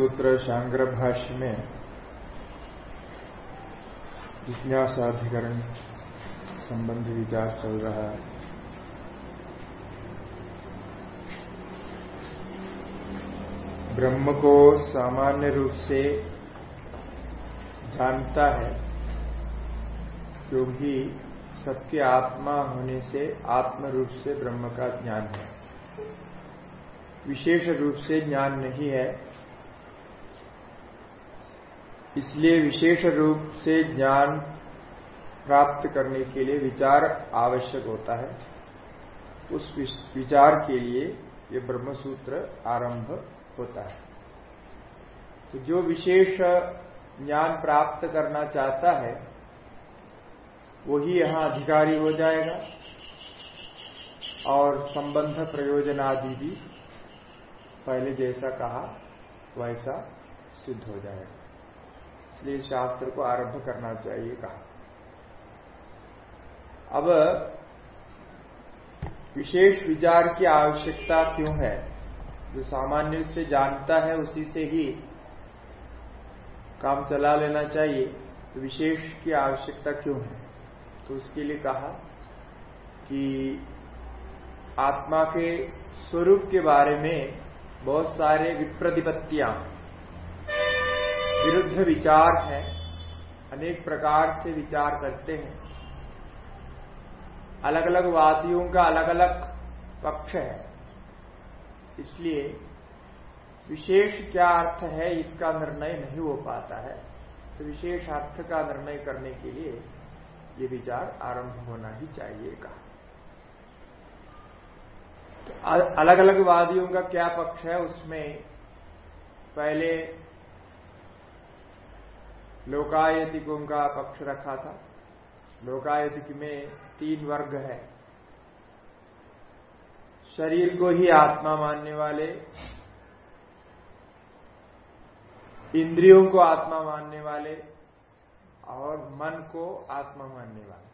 सूत्र शांग्र भाष्य में जिज्ञासाधिकरण संबंधी विचार चल रहा है। ब्रह्म को सामान्य रूप से जानता है, क्योंकि सत्य आत्मा होने से आत्म रूप से ब्रह्म का ज्ञान है। विशेष रूप से ज्ञान नहीं है इसलिए विशेष रूप से ज्ञान प्राप्त करने के लिए विचार आवश्यक होता है। उस विचार के लिए ये ब्रह्मसूत्र आरंभ होता है। तो जो विशेष ज्ञान प्राप्त करना चाहता है, वही यहाँ अधिकारी हो जाएगा और संबंध प्रयोजन आदि भी पहले जैसा कहा, वैसा सिद्ध हो जाएगा। इसलिए शास्त्र को आरंभ करना चाहिए कहा। अब विशेष विचार की आवश्यकता क्यों है? जो सामान्य से जानता है उसी से ही काम चला लेना चाहिए। तो विशेष की आवश्यकता क्यों है? तो उसके लिए कहा कि आत्मा के स्वरूप के बारे में बहुत सारे विप्रतिपत्तियाँ विरुद्ध विचार है, अनेक प्रकार से विचार करते हैं। अलग अलग वादियों का अलग अलग पक्ष है। इसलिए विशेष क्या अर्थ है, इसका निर्णय नहीं हो पाता है। तो विशेष अर्थ का निर्णय करने के लिए ये विचार आरंभ होना ही चाहिए तो अलग अलग वादियों का क्या पक्ष है, उसमें पहले लोकायतिकों का पक्ष रखा था। लोकायतिक में तीन वर्ग है। शरीर को ही आत्मा मानने वाले, इंद्रियों को आत्मा मानने वाले और मन को आत्मा मानने वाले।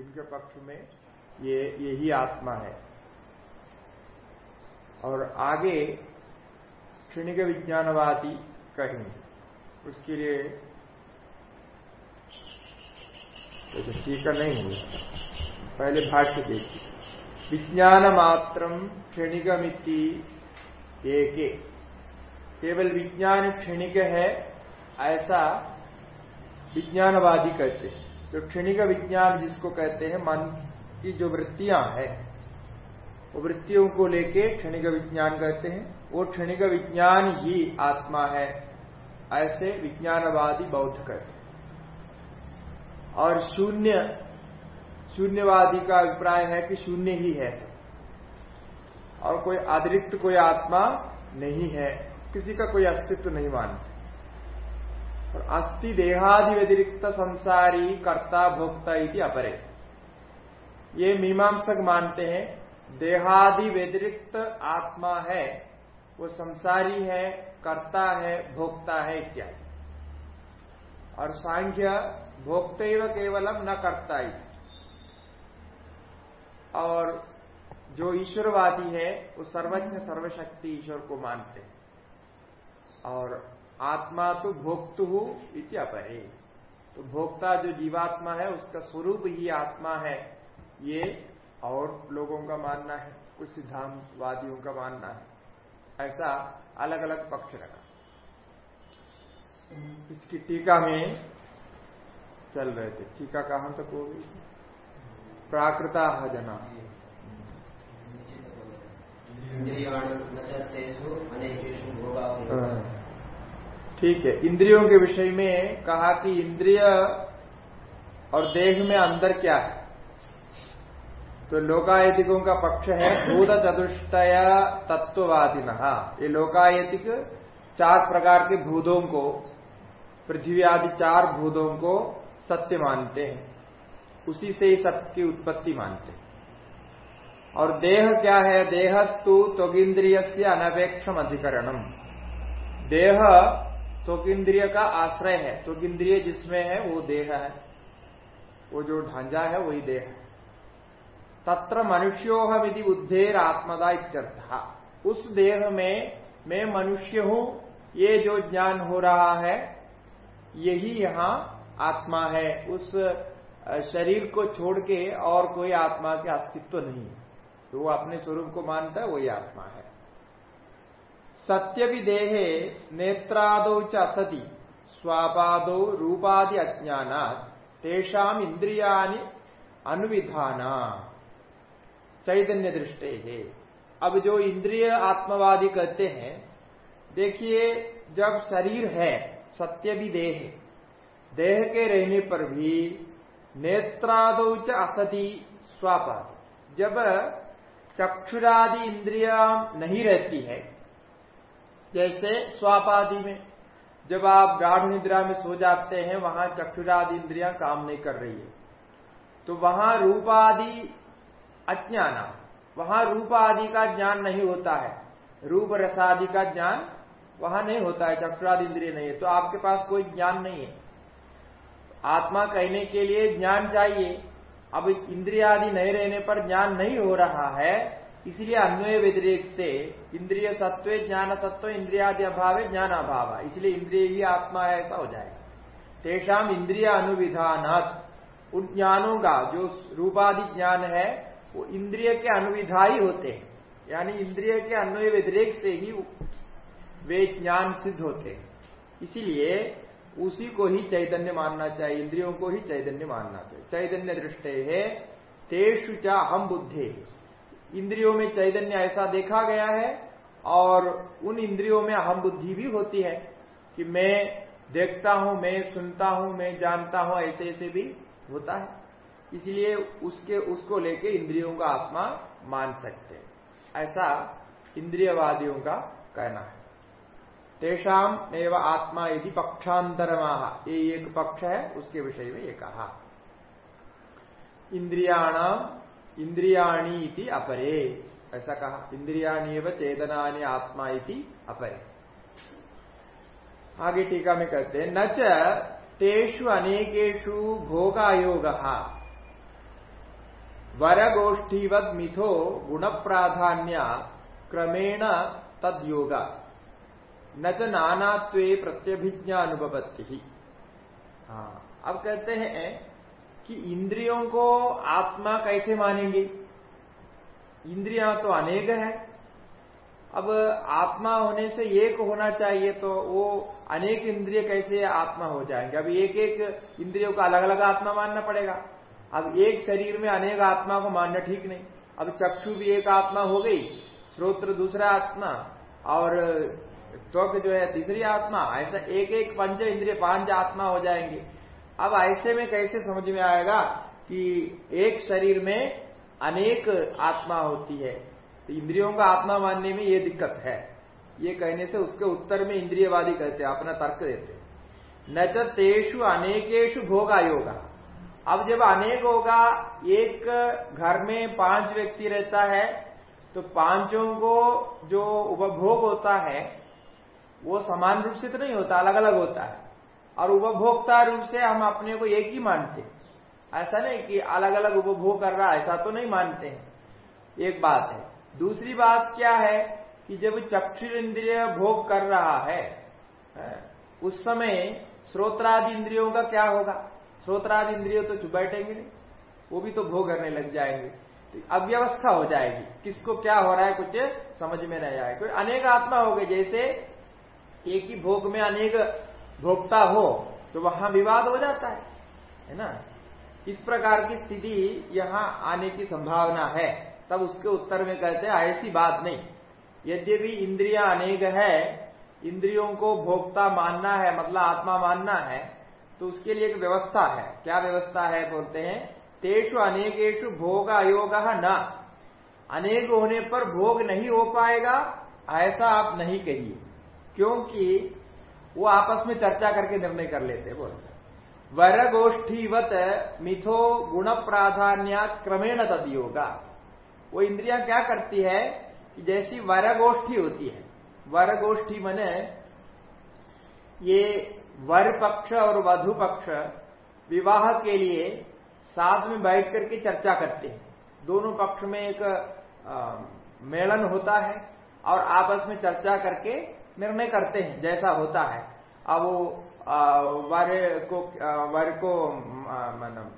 इनके पक्ष में ये यही आत्मा है। और आगे क्षणिक विज्ञानवादी कहेंगे। उसके लिए तो टीका नहीं हुई पहले भाष्य देखिए। विज्ञान मात्र क्षणिकमिति एक। केवल विज्ञान क्षणिक है, ऐसा विज्ञानवादी कहते हैं। तो क्षणिक विज्ञान जिसको कहते हैं, मन की जो वृत्तियाँ हैं, वो वृत्तियों को लेके क्षणिक विज्ञान कहते हैं। वो क्षणिक विज्ञान ही आत्मा है। ऐसे विज्ञानवादी बौद्ध कहते और शून्य, शून्यवादी का अभिप्राय है कि शून्य ही है। सब और कोई अतिरिक्त कोई आत्मा नहीं है। किसी का कोई अस्तित्व नहीं मानते। और अस्थि देहादि व्यतिरिक्त संसारी कर्ता भोक्ता इति अपरे। ये मीमांसक मानते हैं, देहादि व्यतिरिक्त आत्मा है, वो संसारी है कर्ता है, भोक्ता है इत्यादि और सांख्य भोक्ते केवलम न करता ही और जो ईश्वरवादी है, वो सर्वज्ञ, सर्वशक्ति ईश्वर को मानते हैं। और आत्मा तो भोक्तु इति अपरे। तो भोक्ता जो जीवात्मा है, उसका स्वरूप ही आत्मा है। ये और लोगों का मानना है, कुछ सिद्धांतवादियों का मानना है। ऐसा अलग अलग पक्ष रखा। इसकी टीका में चल रहे थे। टीका कहाँ तक होगी? प्राकृता जना हाँ। ठीक है। इंद्रियों के विषय में कहा कि इंद्रिय और देह में अंदर क्या है? तो लोकायतिकों का पक्ष है भूत चतुष्टय तत्ववादी ये लोकायतिक चार प्रकार के भूतों को, पृथ्वी आदि चार भूतों को सत्य मानते हैं। उसी से ही सत्य की उत्पत्ति मानते हैं। और देह क्या है? देहस्तु त्वगिंद्रिय से अनपेक्षम अधिकरणम देह त्वगिंद्रिय का आश्रय है। त्वगिंद्रिय जिसमें है, वो देह है। वो जो ढांचा है, वही देह है। तत्र मनुष्योहमिति बुद्धेर आत्मदा इत्यर्थ। उस देह में मैं मनुष्य हूँ, ये जो ज्ञान हो रहा है, यही यहाँ आत्मा है। उस शरीर को छोड़ के और कोई आत्मा के अस्तित्व नहीं। है तो वो अपने स्वरूप को मानता है, वही आत्मा है। सत्य भी देहे नेत्रादो च असति, स्वापादो रूपादि अज्ञान तेषाम इंद्रियानि अनुविधाना चैतन्य दृष्टि है। अब जो इंद्रिय आत्मवादी कहते हैं, देखिए, जब शरीर है, सत्य भी देह देह के रहने पर भी नेत्रादो असति स्वापाद। जब चक्षुरादि इंद्रिया नहीं रहती है, जैसे स्वापादि में, जब आप गाढ़ निद्रा में सो जाते हैं, वहाँ चक्षुरादि इंद्रिया काम नहीं कर रही है। तो वहाँ रूपादि अज्ञाना। वहाँ रूप आदि का ज्ञान नहीं होता है। रूप रसादि का ज्ञान वहाँ नहीं होता है चक्षुराद इंद्रिय नहीं है। तो आपके पास कोई ज्ञान नहीं है। आत्मा कहने के लिए ज्ञान चाहिए। अब इंद्रिय आदि नहीं रहने पर ज्ञान नहीं हो रहा है। इसलिए अन्वय व्यतिरेक से इंद्रिय सत्व, ज्ञान सत्व इंद्रियादि अभाव ज्ञान अभाव। है इसलिए इंद्रिय ही आत्मा है, ऐसा हो जाएगा। तेषाम इंद्रिय अनुविधान उन ज्ञानों का जो रूपादि ज्ञान है वो इंद्रिय के अनुविधा ही होते हैं। यानी इंद्रिय के अन्वय व्यतिरेक से ही वे ज्ञान सिद्ध होते हैं। इसीलिए उसी को ही चैतन्य मानना चाहिए, इंद्रियों को ही चैतन्य मानना चाहिए। चैतन्य दृष्टि है, तेषु चा हम बुद्धि। इंद्रियों में चैतन्य ऐसा देखा गया है और उन इंद्रियों में अहम बुद्धि भी होती है कि मैं देखता हूँ, मैं सुनता हूँ, मैं जानता हूँ ऐसे ऐसे भी होता है। इसलिए उसके, उसको लेके इंद्रियों का आत्मा मान सकते ऐसा इंद्रियवादियों का कहना है। तेषाम एवं आत्मा यदि पक्षांतरमाह ये एक पक्ष है, उसके विषय में ये कहा। इंद्रियाणाम इंद्रियाणी इति अपरे। ऐसा कहा। इंद्रियाणी एवं चेतनानि आत्मा इति अपरे। आगे टीका में कहते हैं, न तेषु अनेकेशु भोगायोग। वरगोष्ठीवद मिथो गुण प्राधान्य क्रमेण तद योगा न च नानात्वे प्रत्यभिज्ञा अनुभवती हाँ अब कहते हैं कि इंद्रियों को आत्मा कैसे मानेंगे? इंद्रिया तो अनेक है। अब आत्मा होने से एक होना चाहिए तो वो अनेक इंद्रिय कैसे आत्मा हो जाएँगे? अब एक एक इंद्रियों का अलग अलग आत्मा मानना पड़ेगा। अब एक शरीर में अनेक आत्मा को मानना ठीक नहीं। अब चक्षु भी एक आत्मा हो गई, श्रोत्र दूसरा आत्मा, और त्वक जो है तीसरी आत्मा, ऐसा एक एक पंच इंद्रिय पाँच आत्मा हो जाएँगे। अब ऐसे में कैसे समझ में आएगा कि एक शरीर में अनेक आत्मा होती है? तो इंद्रियों का आत्मा मानने में ये दिक्कत है। ये कहने से उसके उत्तर में इंद्रियवादी कहते हैं, अपना तर्क देते न तेषु अनेकेशु भोगा योगा अब जब अनेक होगा, एक घर में पाँच व्यक्ति रहता है तो पाँचों को जो उपभोग होता है, वो समान रूप से तो नहीं होता अलग अलग होता है। और उपभोक्ता रूप से हम अपने को एक ही मानते ऐसा नहीं कि अलग अलग उपभोग कर रहा ऐसा तो नहीं मानते हैं। एक बात है। दूसरी बात क्या है कि जब चक्षु इंद्रिय भोग कर रहा है, उस समय श्रोत्रादि इंद्रियों का क्या होगा? श्रोत्रादि इंद्रियों तो चुप बैठेंगे नहीं, वो भी तो भोग करने लग जाएँगे। तो अव्यवस्था हो जाएगी। किसको क्या हो रहा है, कुछ समझ में नहीं आएगा कोई अनेक आत्मा हो गए, जैसे एक ही भोग में अनेक भोक्ता हो तो वहाँ विवाद हो जाता है। है ना? इस प्रकार की स्थिति यहाँ आने की संभावना है। तब उसके उत्तर में कहते हैं, ऐसी बात नहीं। यद्यपि इंद्रिया अनेक है, इंद्रियों को भोक्ता मानना है मतलब आत्मा मानना है तो उसके लिए एक व्यवस्था है। क्या व्यवस्था है बोलते हैं, तेषु अनेकेशु भोग अयोग न। अनेक होने पर भोग नहीं हो पाएगा, ऐसा आप नहीं कहिए। क्योंकि वो आपस में चर्चा करके निर्णय कर लेते बोलते वर गोष्ठीवत मिथो गुण प्राधान्या क्रमेण तद योगा वो इंद्रिया क्या करती है कि जैसी वर गोष्ठी होती है। वर गोष्ठी मने ये वर पक्ष और वधु पक्ष विवाह के लिए साथ में बैठ करके चर्चा करते हैं। दोनों पक्ष में एक मेलन होता है और आपस में चर्चा करके निर्णय करते हैं, जैसा होता है। अब वो वर को वर को मतलब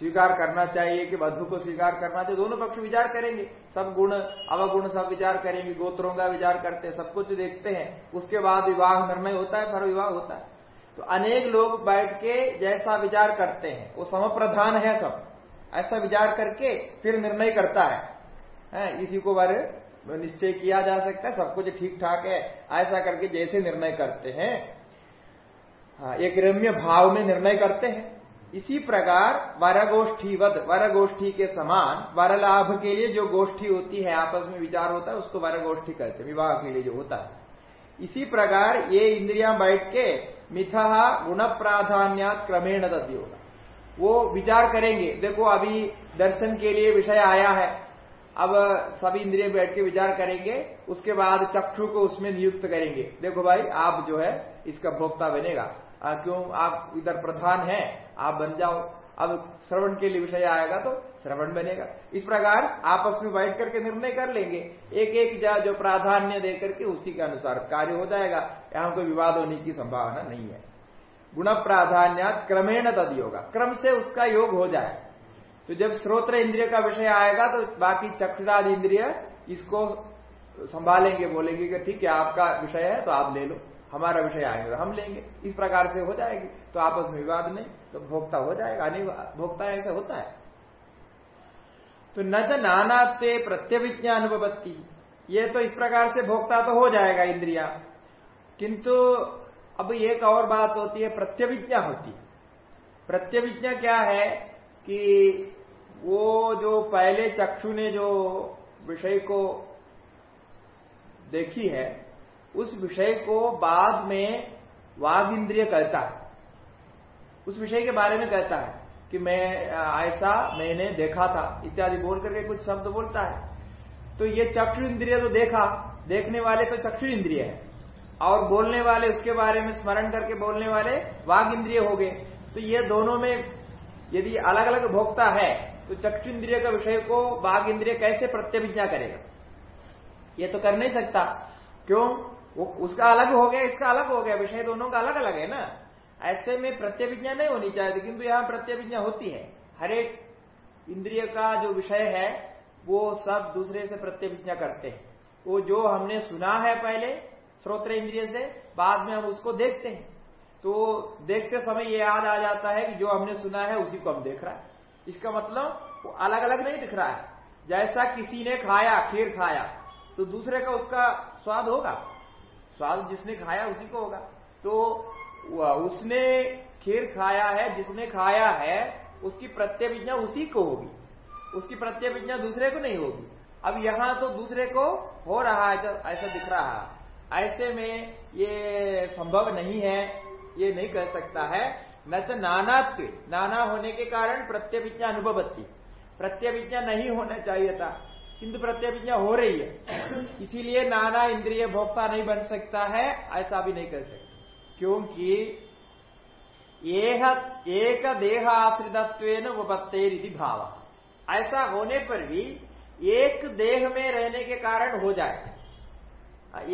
स्वीकार करना चाहिए कि वधु को स्वीकार करना चाहिए दोनों पक्ष विचार करेंगे। सब गुण, अवगुण सब विचार करेंगे, गोत्रों का विचार करते हैं, सब कुछ देखते हैं। उसके बाद विवाह, निर्णय होता है फिर विवाह होता है। तो अनेक लोग बैठ के जैसा विचार करते हैं वो समप्रधान है सब। ऐसा विचार करके फिर निर्णय करता है, है इसी को बारे निश्चय किया जा सकता है सब कुछ ठीक ठाक है ऐसा करके जैसे निर्णय करते हैं। हाँ, एक रम्य भाव में निर्णय करते हैं। इसी प्रकार वरगोष्ठीवत वरगोष्ठी के समान वर लाभ के लिए जो गोष्ठी होती है आपस में विचार होता है उसको वरगोष्ठी कहते हैं विवाह के लिए जो होता है। इसी प्रकार ये इंद्रिया बैठ के मिथा गुण प्राधान्य क्रमेण होगा वो विचार करेंगे, देखो अभी दर्शन के लिए विषय आया है, अब सभी इंद्रिय बैठ के विचार करेंगे, उसके बाद चक्षु को उसमें नियुक्त करेंगे। देखो भाई, आप जो है, इसका भोक्ता बनेगा। क्यों? आप इधर प्रधान है, आप बन जाओ। अब श्रवण के लिए विषय आएगा तो श्रवण बनेगा। इस प्रकार आपस में बैठ करके निर्णय कर लेंगे। एक एक जा प्राधान्य देकर के उसी के अनुसार कार्य हो जाएगा। यहाँ कोई विवाद होने की संभावना नहीं है। गुण प्राधान्य क्रमेण तद योगा। क्रम से उसका योग हो जाए। तो जब स्रोत्र इंद्रिय का विषय आएगा तो बाकी चक्षुराद इंद्रिय इसको संभालेंगे, बोलेंगे कि ठीक है, आपका विषय है तो आप ले लो। हमारा विषय आएगा हम लेंगे। इस प्रकार से हो जाएगी। तो आपस में विवाद नहीं तो भोक्ता हो जाएगा। नहीं भोक्ता ऐसे होता है। तो न तो नानात्व प्रत्यविज्ञा अनुभवती ये तो इस प्रकार से भोक्ता तो हो जाएगा, इंद्रिया। किंतु अब एक और बात होती है प्रत्यविज्ञा होती प्रत्यविज्ञा क्या है कि वो जो पहले चक्षु ने जो विषय को देखी है उस विषय को बाद में वाघ इंद्रिय कहता है। उस विषय के बारे में कहता है कि मैं ऐसा मैंने देखा था, इत्यादि बोल करके कुछ शब्द बोलता है। तो ये चक्षु इंद्रिय तो देखा, देखने वाले तो चक्षु इंद्रिय है। और बोलने वाले, उसके बारे में स्मरण करके बोलने वाले वाघ इंद्रिय हो गए। तो ये दोनों में यदि अलग अलग भोक्ता है तो चक्षु इंद्रिय का विषय को वाघ इंद्रिय कैसे प्रत्यभिज्ञा करेगा? ये तो कर नहीं सकता। क्यों? वो उसका अलग हो गया, इसका अलग हो गया, विषय दोनों का अलग अलग है ना। ऐसे में प्रत्यभिज्ञा नहीं होनी चाहिए किंतु यहाँ प्रत्यभिज्ञा होती है। हर एक इंद्रिय का जो विषय है, वो सब दूसरे से प्रत्यभिज्ञा करते हैं। वो जो हमने सुना है पहले, श्रोत्र इंद्रिय से, बाद में हम उसको देखते हैं। तो देखते समय ये याद आ जाता है कि जो हमने सुना है, उसी को हम देख रहा है। इसका मतलब वो अलग अलग नहीं दिख रहा है। जैसा किसी ने खाया, खीर खाया तो दूसरे का उसका स्वाद होगा। स्वाद जिसने खाया उसी को होगा। तो उसने खीर खाया है, जिसने खाया है, उसकी प्रत्यभिज्ञा उसी को होगी। उसकी प्रत्यभिज्ञा दूसरे को नहीं होगी। अब यहाँ तो दूसरे को हो रहा है ऐसा दिख रहा है। ऐसे में ये संभव नहीं है, ये नहीं कह सकता है। न तो नानात्व नाना होने के कारण प्रत्यभिज्ञा अनुभवती। प्रत्यभिज्ञा नहीं होना चाहिए था। किंतु प्रत्यभिज्ञा हो रही है। इसीलिए नाना इंद्रिय भोक्ता नहीं बन सकता है, ऐसा भी नहीं कर सकते। क्योंकि एक देह आश्रितत्व उपत्तेरिति भाव। ऐसा होने पर भी एक देह में रहने के कारण हो जाए।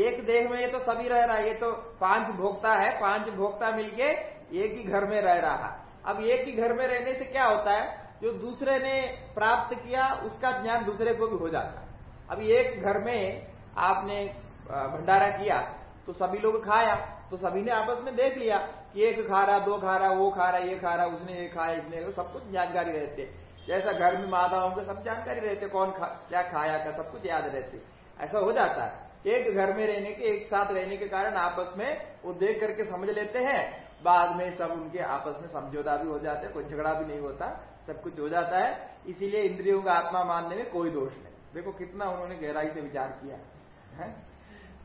एक देह में ये तो सभी रह रहा है, ये तो पाँच भोक्ता है, पाँच भोक्ता मिलके एक ही घर में रह रहा अब एक ही घर में रहने से क्या होता है? जो दूसरे ने प्राप्त किया उसका ज्ञान दूसरे को भी हो जाता है। अब एक घर में आपने भंडारा किया तो सभी लोग खाया तो सभी ने आपस में देख लिया कि एक खा रहा दो खा रहा वो खा रहा ये खा रहा उसने ये खाया इसने सब कुछ जानकारी रहते जैसा घर में माताओं को सब जानकारी रहते कौन खा, क्या खाया का सब कुछ याद रहते ऐसा हो जाता है। एक घर में रहने के एक साथ रहने के कारण आपस में वो देख करके समझ लेते हैं बाद में सब उनके आपस में समझौता भी हो जाते कोई झगड़ा भी नहीं होता। सब कुछ हो जाता है। इसीलिए इंद्रियों का आत्मा मानने में कोई दोष नहीं। देखो कितना उन्होंने गहराई से विचार किया है।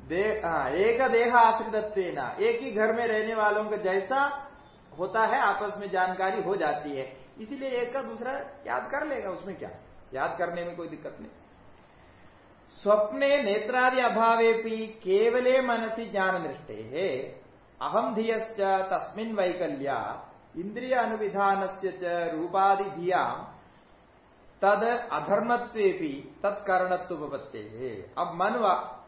दे, हाँ, एक देह आश्रित एक ही घर में रहने वालों का जैसा होता है आपस में जानकारी हो जाती है। इसीलिए एक का दूसरा याद कर लेगा उसमें क्या? याद करने में कोई दिक्कत नहीं। स्वप्ने नेत्रादि अभावे भी केवले मनसी ज्ञान दृष्टे है अहम धीयश्च तस्मिन वैकल्या। इंद्रिय अनुविधान से रूपादि धिया तद अधर्मत्वे तत्कर्णत्व बपत्ते अब मन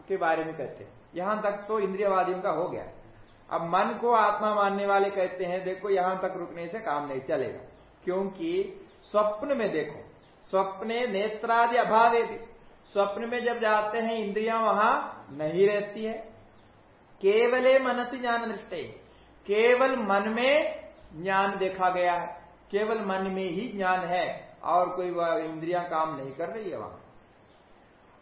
के बारे में कहते हैं। यहाँ तक तो इंद्रियवादियों का हो गया। अब मन को आत्मा मानने वाले कहते हैं, देखो यहाँ तक रुकने से काम नहीं चलेगा। क्योंकि स्वप्न में देखो। स्वप्ने नेत्रादि अभावे भी। स्वप्न में जब जाते हैं, इंद्रियाँ वहाँ नहीं रहती है। केवले मनसी ज्ञान दृष्टि केवल मन में ज्ञान देखा गया है। केवल मन में ही ज्ञान है और कोई वह इंद्रिया काम नहीं कर रही है वहाँ।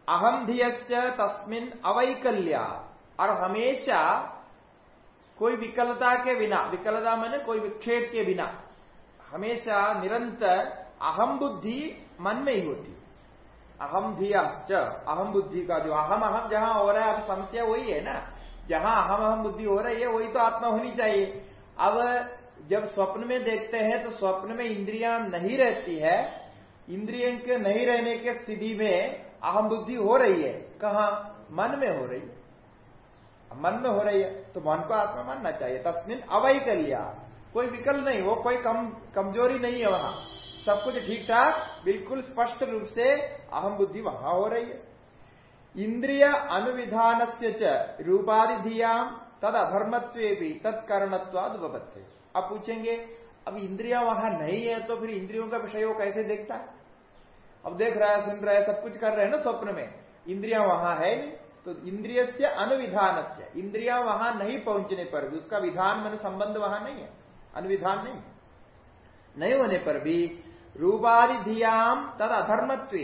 अहम धियश्च तस्मिन अवैकल्या। और हमेशा कोई विकलता के बिना, विकलता मैंने कोई विक्षेप के बिना, हमेशा निरंतर अहम बुद्धि मन में ही होती। अहम धिया अहम बुद्धि का जो अहम अहम जहाँ हो रहा है, अब समस्या वही है ना। जहाँ अहम अहम बुद्धि हो रही है, वही तो आत्मा होनी चाहिए। अब जब स्वप्न में देखते हैं तो स्वप्न में इंद्रिया नहीं रहती है। इंद्रिय के नहीं रहने के स्थिति में अहम बुद्धि हो रही है। कहा? मन में हो रही है। मन में हो रही है तो मन को आत्मा मानना चाहिए। तस्मिन अवैक लिया कोई विकल्प नहीं, वो कोई कम, कमज़ोरी नहीं है वहाँ। सब कुछ ठीक ठाक बिल्कुल स्पष्ट रूप से अहम बुद्धि वहाँ हो रही है। इंद्रिय अनुविधान से रूपाधि धियाम तद अधर्मत्व भी तत्कर्णत्वाद उपपत्ति अब पूछेंगे, अब इंद्रिया वहाँ नहीं है तो फिर इंद्रियों का विषय वो कैसे देखता? है अब देख रहा है, सुन रहा है, सब कुछ कर रहे हैं ना स्वप्न में। इंद्रिया वहाँ है तो इंद्रिय से अनुविधान से इंद्रिया वहाँ नहीं पहुँचने पर भी, उसका विधान मन संबंध वहाँ नहीं है। अनुविधान नहीं नहीं होने पर भी रूपादि धियाम तद अधर्मत्व।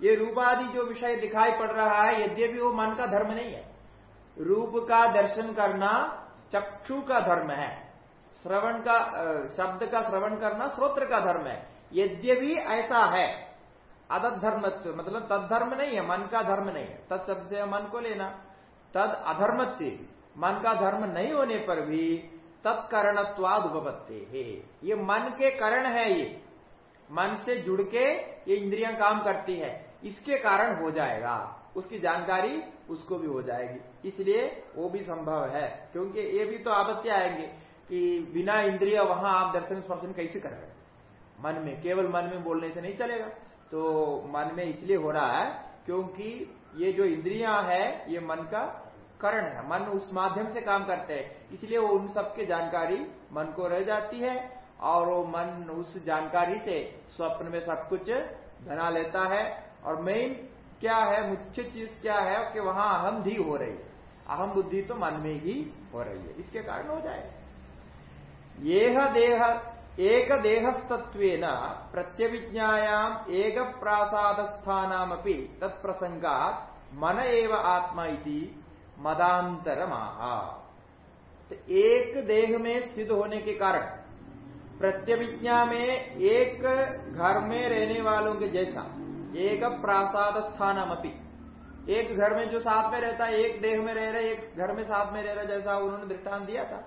ये रूपादि जो विषय दिखाई पड़ रहा है, यद्यपि वो मन का धर्म नहीं है। रूप का दर्शन करना चक्षु का धर्म है। श्रवण का शब्द का श्रवण करना श्रोत्र का धर्म है। यद्यपि ऐसा है अदत धर्मत्व मतलब तद धर्म नहीं है, मन का धर्म नहीं है। तद शब्द से मन को लेना। तद अधर्मत्व, मन का धर्म नहीं होने पर भी तत्करणत्वाद उपपत्ति है। ये मन के करण है ये। मन से जुड़ के ये इंद्रियाँ काम करती है। इसके कारण हो जाएगा। उसकी जानकारी उसको भी हो जाएगी। इसलिए वो भी संभव है, क्योंकि ये भी तो आपत्ति आएँगे। कि बिना इंद्रिय वहाँ आप दर्शन स्पर्शन कैसे कर रहे मन में, केवल मन में बोलने से नहीं चलेगा। तो मन में इसलिए हो रहा है क्योंकि ये जो इंद्रियाँ है, ये मन का करण है। मन उस माध्यम से काम करते हैं। इसलिए वो उन सबके जानकारी मन को रह जाती है और वो मन उस जानकारी से स्वप्न में सब कुछ बना लेता है। और मेन क्या है, मुख्य चीज़ क्या है कि वहाँ अहम धी हो रही है। अहम बुद्धि तो मन में ही हो रही है। इसके कारण हो जाए ये देह एक देहस्तत्व प्रत्यभिज्ञायाम एक प्रासादस्थानामपि तत्प्रसंगा मन एव आत्मा मदांतर तो एक देह में स्थित होने के कारण, प्रत्यभिज्ञा में एक घर में रहने वालों के जैसा एक प्रासाद स्थान एक घर में जो साथ में रहता है, एक देह में रह रहे, एक घर में साथ में रह रहे जैसा उन्होंने दृष्टांत दिया था।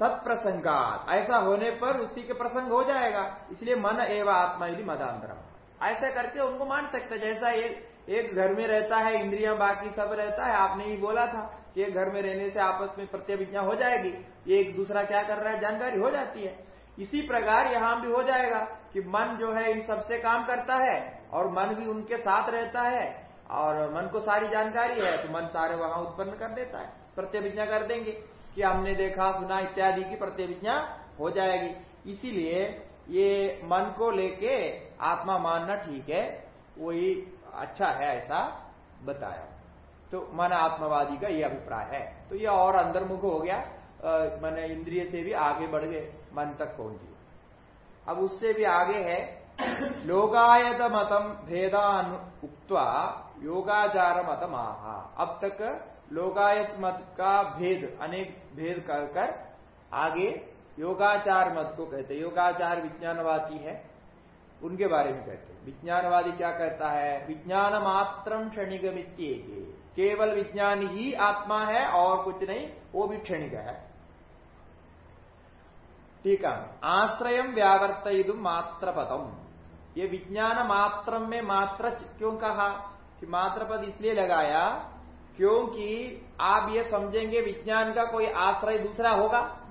तत्प्रसंगात। ऐसा होने पर उसी के प्रसंग हो जाएगा। इसलिए मन एवं आत्मा यदि मदांतरम ऐसा करके उनको मान सकते जैसा एक एक घर में रहता है, इंद्रियाँ बाकी सब रहता है, आपने ही बोला था कि एक घर में रहने से आपस में प्रत्यभिज्ञा हो जाएगी। एक दूसरा क्या कर रहा है? जानकारी हो जाती है। इसी प्रकार यहाँ भी हो जाएगा कि मन जो है, इन सबसे काम करता है और मन भी उनके साथ रहता है और मन को सारी जानकारी है तो मन सारे वहाँ उत्पन्न कर देता है, प्रत्यभिज्ञा कर देंगे। कि हमने देखा, सुना इत्यादि की प्रतिविज्ञा हो जाएगी। इसीलिए ये मन को लेके आत्मा मानना ठीक है, वही अच्छा है ऐसा बताया। तो मन आत्मवादी का ये अभिप्राय है। तो ये और अंतर्मुख हो गया मैंने इंद्रिय से भी आगे बढ़ गए, मन तक पहुँच गए। अब उससे भी आगे है लोगायत मतम भेदान उक्वा योगाचार मतम आहा। अब तक लोकायत मत का भेद अनेक भेद कर कर आगे योगाचार मत को कहते हैं। योगाचार विज्ञानवादी है, उनके बारे में कहते हैं। विज्ञानवादी क्या कहता है? विज्ञान मात्रम क्षणिक केवल विज्ञान ही आत्मा है और कुछ नहीं, वो भी क्षणिक है। ठीक है। आश्रय व्यावर्त मात्र पदम ये विज्ञान मात्रम में मात्र क्यों कहा? कि मात्र पद इसलिए लगाया क्योंकि आप ये समझेंगे विज्ञान का कोई आश्रय दूसरा होगा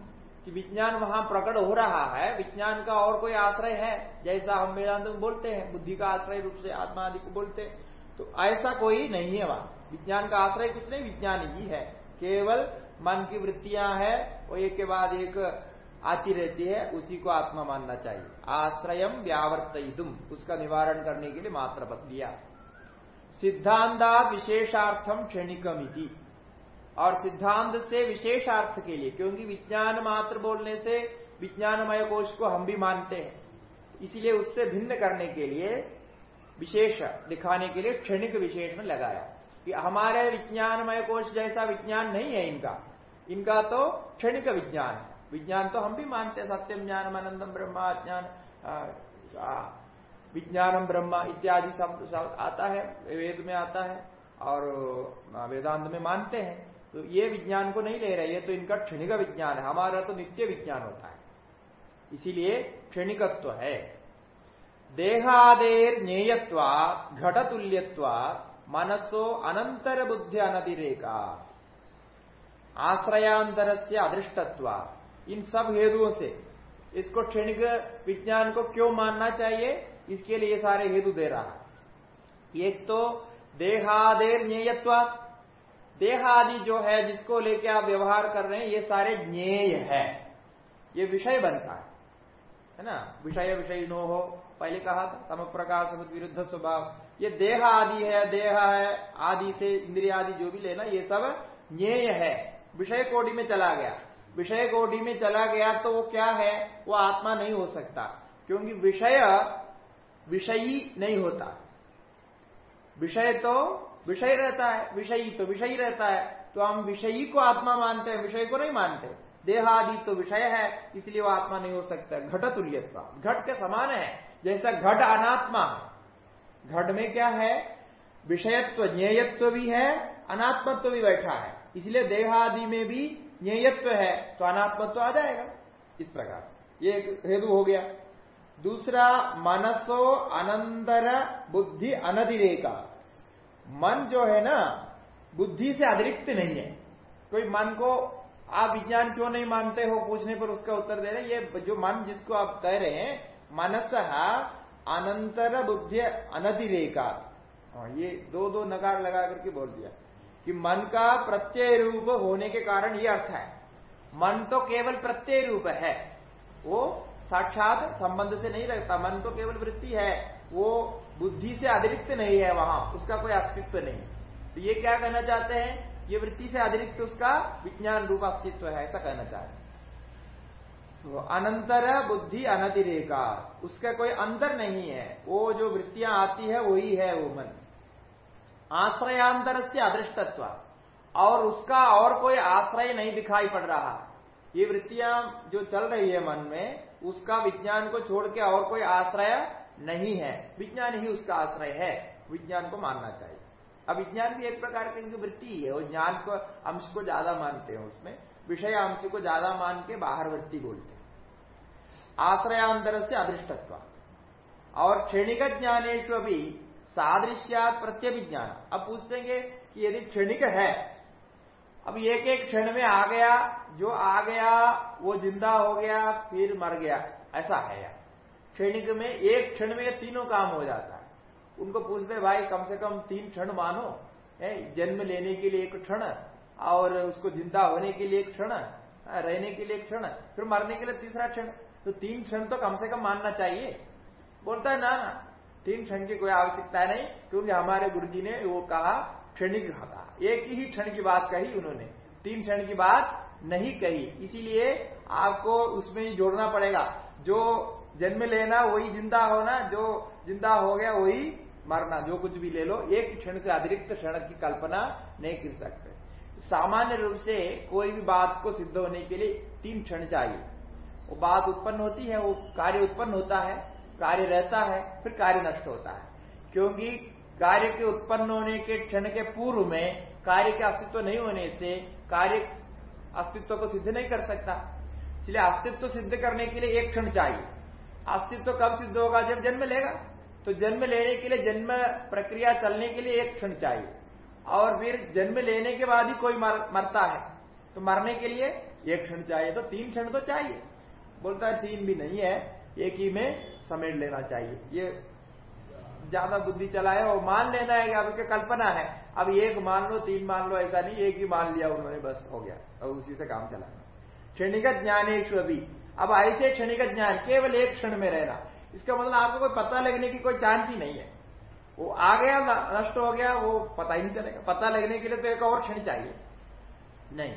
कि विज्ञान वहाँ प्रकट हो रहा है, विज्ञान का और कोई आश्रय है? जैसा हम वेदांत में बोलते हैं, बुद्धि का आश्रय, रूप से आत्मा आदि को बोलते हैं। तो ऐसा कोई नहीं है वहाँ। विज्ञान का आश्रय कुछ नहीं, विज्ञान ही है। केवल मन की वृत्तियाँ है, और एक के बाद एक आती रहती है, उसी को आत्मा मानना चाहिए। आश्रयम व्यावर्त उसका निवारण करने के लिए मात्र पद दिया सिद्धांता विशेषार्थम क्षणिकमिति। और सिद्धांत से विशेषार्थ के लिए, क्योंकि विज्ञान मात्र बोलने से विज्ञानमय कोश को हम भी मानते हैं। इसलिए उससे भिन्न करने के लिए विशेष दिखाने के लिए क्षणिक विशेषण लगाया। कि हमारे विज्ञानमय कोश जैसा विज्ञान नहीं है इनका। इनका तो क्षणिक विज्ञान विज्ञान तो हम भी मानते हैं सत्यम ज्ञान आनंदम ब्रह्मा ज्ञान विज्ञानम ब्रह्मा इत्यादि शब्द आता है, वेद में आता है, और वेदांत में मानते हैं। तो ये विज्ञान को नहीं ले रहे, ये तो इनका क्षणिक विज्ञान है। हमारा तो नित्य विज्ञान होता है। इसीलिए क्षणिकत्व है। देहादेर ज्ञेयत्वा घटतुल्यत्वा मनसो अनंतर बुद्धि अनतिरेका। आश्रयांतर से अदृष्टत्व इन सब हेतुओं से इसको क्षणिक विज्ञान को क्यों मानना चाहिए? इसके लिए सारे हेतु दे रहा है। एक तो देहादेर ज्ञेयत्व देहादि जो है, जिसको लेके आप व्यवहार कर रहे हैं, ये सारे ज्ञेय है। ये विषय बनता है। है ना? विषय विषय नो हो। पहले कहा था तम प्रकाश विरुद्ध स्वभाव। ये देह आदि है, देह है, आदि से इंद्रिया आदि जो भी लेना, ये सब ज्ञेय है। विषय कोटि में चला गया। विषय कोटि में चला गया तो वो क्या है? वो आत्मा नहीं हो सकता। क्योंकि विषय विषयी नहीं होता। विषय तो विषय रहता है, विषयी तो विषयी रहता है तो हम विषयी को आत्मा मानते हैं, विषय को नहीं मानते। देहादि तो विषय है, इसलिए वो आत्मा नहीं हो सकता। घट तुल्यत्व, घट के समान है, जैसा घट अनात्मा घट में क्या है? विषयत्व, ज्ञेयत्व भी है, अनात्मत्व भी बैठा है। इसलिए देहादि में भी ज्ञेयत्व है तो अनात्मत्व आ जाएगा। इस प्रकार से। ये एक हेतु हो गया। दूसरा मनसो अनंतर बुद्धि अनतिरेका मन जो है ना बुद्धि से अतिरिक्त नहीं है। कोई मन को आप विज्ञान क्यों नहीं मानते हो पूछने पर उसका उत्तर दे रहे ये जो मन जिसको आप कह रहे हैं मनस अनंतर बुद्धि अनतिरेका हाँ, ये दो दो नकार लगा करके बोल दिया कि मन का प्रत्यय रूप होने के कारण ये अर्थ है। मन तो केवल प्रत्यय रूप है वो साक्षात संबंध से नहीं रहता मन तो केवल वृत्ति है, वो बुद्धि से अतिरिक्त नहीं है वहाँ, उसका कोई अस्तित्व नहीं। तो ये क्या कहना चाहते हैं? ये वृत्ति से अतिरिक्त उसका विज्ञान रूप अस्तित्व है, ऐसा कहना चाहते हैं। तो अनंतर बुद्धि अनतिरेका, उसका कोई अंतर नहीं है, वो जो वृत्तियाँ आती है, वही है वो मन। आश्रयांतर से और उसका और कोई आश्रय नहीं दिखाई पड़ रहा। ये वृत्तियाँ जो चल रही है मन में, उसका विज्ञान को छोड़ के और कोई आश्रय नहीं है। विज्ञान ही उसका आश्रय है, विज्ञान को मानना चाहिए। अब विज्ञान भी एक प्रकार की वृत्ति ही है, वो ज्ञान को, अंश को ज़्यादा मानते हैं उसमें विषय अंश को ज़्यादा मान के बाहर वृत्ति बोलते हैं। आश्रयांतर से अदृष्टत्व। और क्षणिक ज्ञानेश भी सादृश्या प्रत्यभिज्ञान। अब पूछतेंगे कि यदि क्षणिक है अब एक एक क्षण में आ गया, जो आ गया, वो ज़िंदा हो गया, फिर मर गया। ऐसा है। यार क्षणिक में एक क्षण में तीनों काम हो जाता है। उनको पूछते, भाई, कम से कम तीन क्षण मानो, है? जन्म लेने के लिए एक क्षण और उसको ज़िंदा होने के लिए एक क्षण रहने के लिए एक क्षण, फिर मरने के लिए तीसरा क्षण। तो तीन क्षण तो कम से कम मानना चाहिए। बोलता है, ना ना, तीन क्षण की कोई आवश्यकता नहीं, क्योंकि हमारे गुरु जी ने वो कहा, क्षणिक था। एक ही क्षण की बात कही उन्होंने। तीन क्षण की बात नहीं कही। इसीलिए आपको उसमें ही जोड़ना पड़ेगा। जो जन्म लेना, वही ज़िंदा होना, जो ज़िंदा हो गया, वही मरना। जो कुछ भी ले लो, एक क्षण से अतिरिक्त क्षण की कल्पना नहीं कर सकते। सामान्य रूप से कोई भी बात को सिद्ध होने के लिए तीन क्षण चाहिए। वो बात उत्पन्न होती है, वो कार्य उत्पन्न होता है, कार्य रहता है, फिर कार्य नष्ट होता है। क्योंकि कार्य के उत्पन्न होने के क्षण के पूर्व में कार्य के अस्तित्व नहीं होने से कार्य अस्तित्व को सिद्ध नहीं कर सकता। इसलिए अस्तित्व सिद्ध करने के लिए एक क्षण चाहिए। अस्तित्व कब सिद्ध होगा? जब जन्म लेगा। तो जन्म लेने के लिए जन्म प्रक्रिया चलने के लिए एक क्षण चाहिए। और फिर जन्म लेने के बाद ही कोई मर, मरता है तो मरने के लिए एक क्षण चाहिए। तो तीन क्षण तो चाहिए। बोलता है तीन भी नहीं है एक ही में समेट लेना चाहिए। ये ज़्यादा बुद्धि चलाए और मान लेना है कि अब कल्पना है। अब एक मान लो, तीन मान लो, ऐसा नहीं, एक ही मान लिया, उन्होंने बस हो गया। और उसी से काम चलाना। क्षणिक ज्ञानेश अभी। अब ऐसे क्षणिक ज्ञान, केवल एक क्षण में रहना। इसका मतलब आपको कोई पता लगने की कोई चांस ही नहीं है। वो आ गया नष्ट हो गया, वो पता ही नहीं चलेगा। पता लगने के लिए तो एक और क्षण चाहिए। नहीं।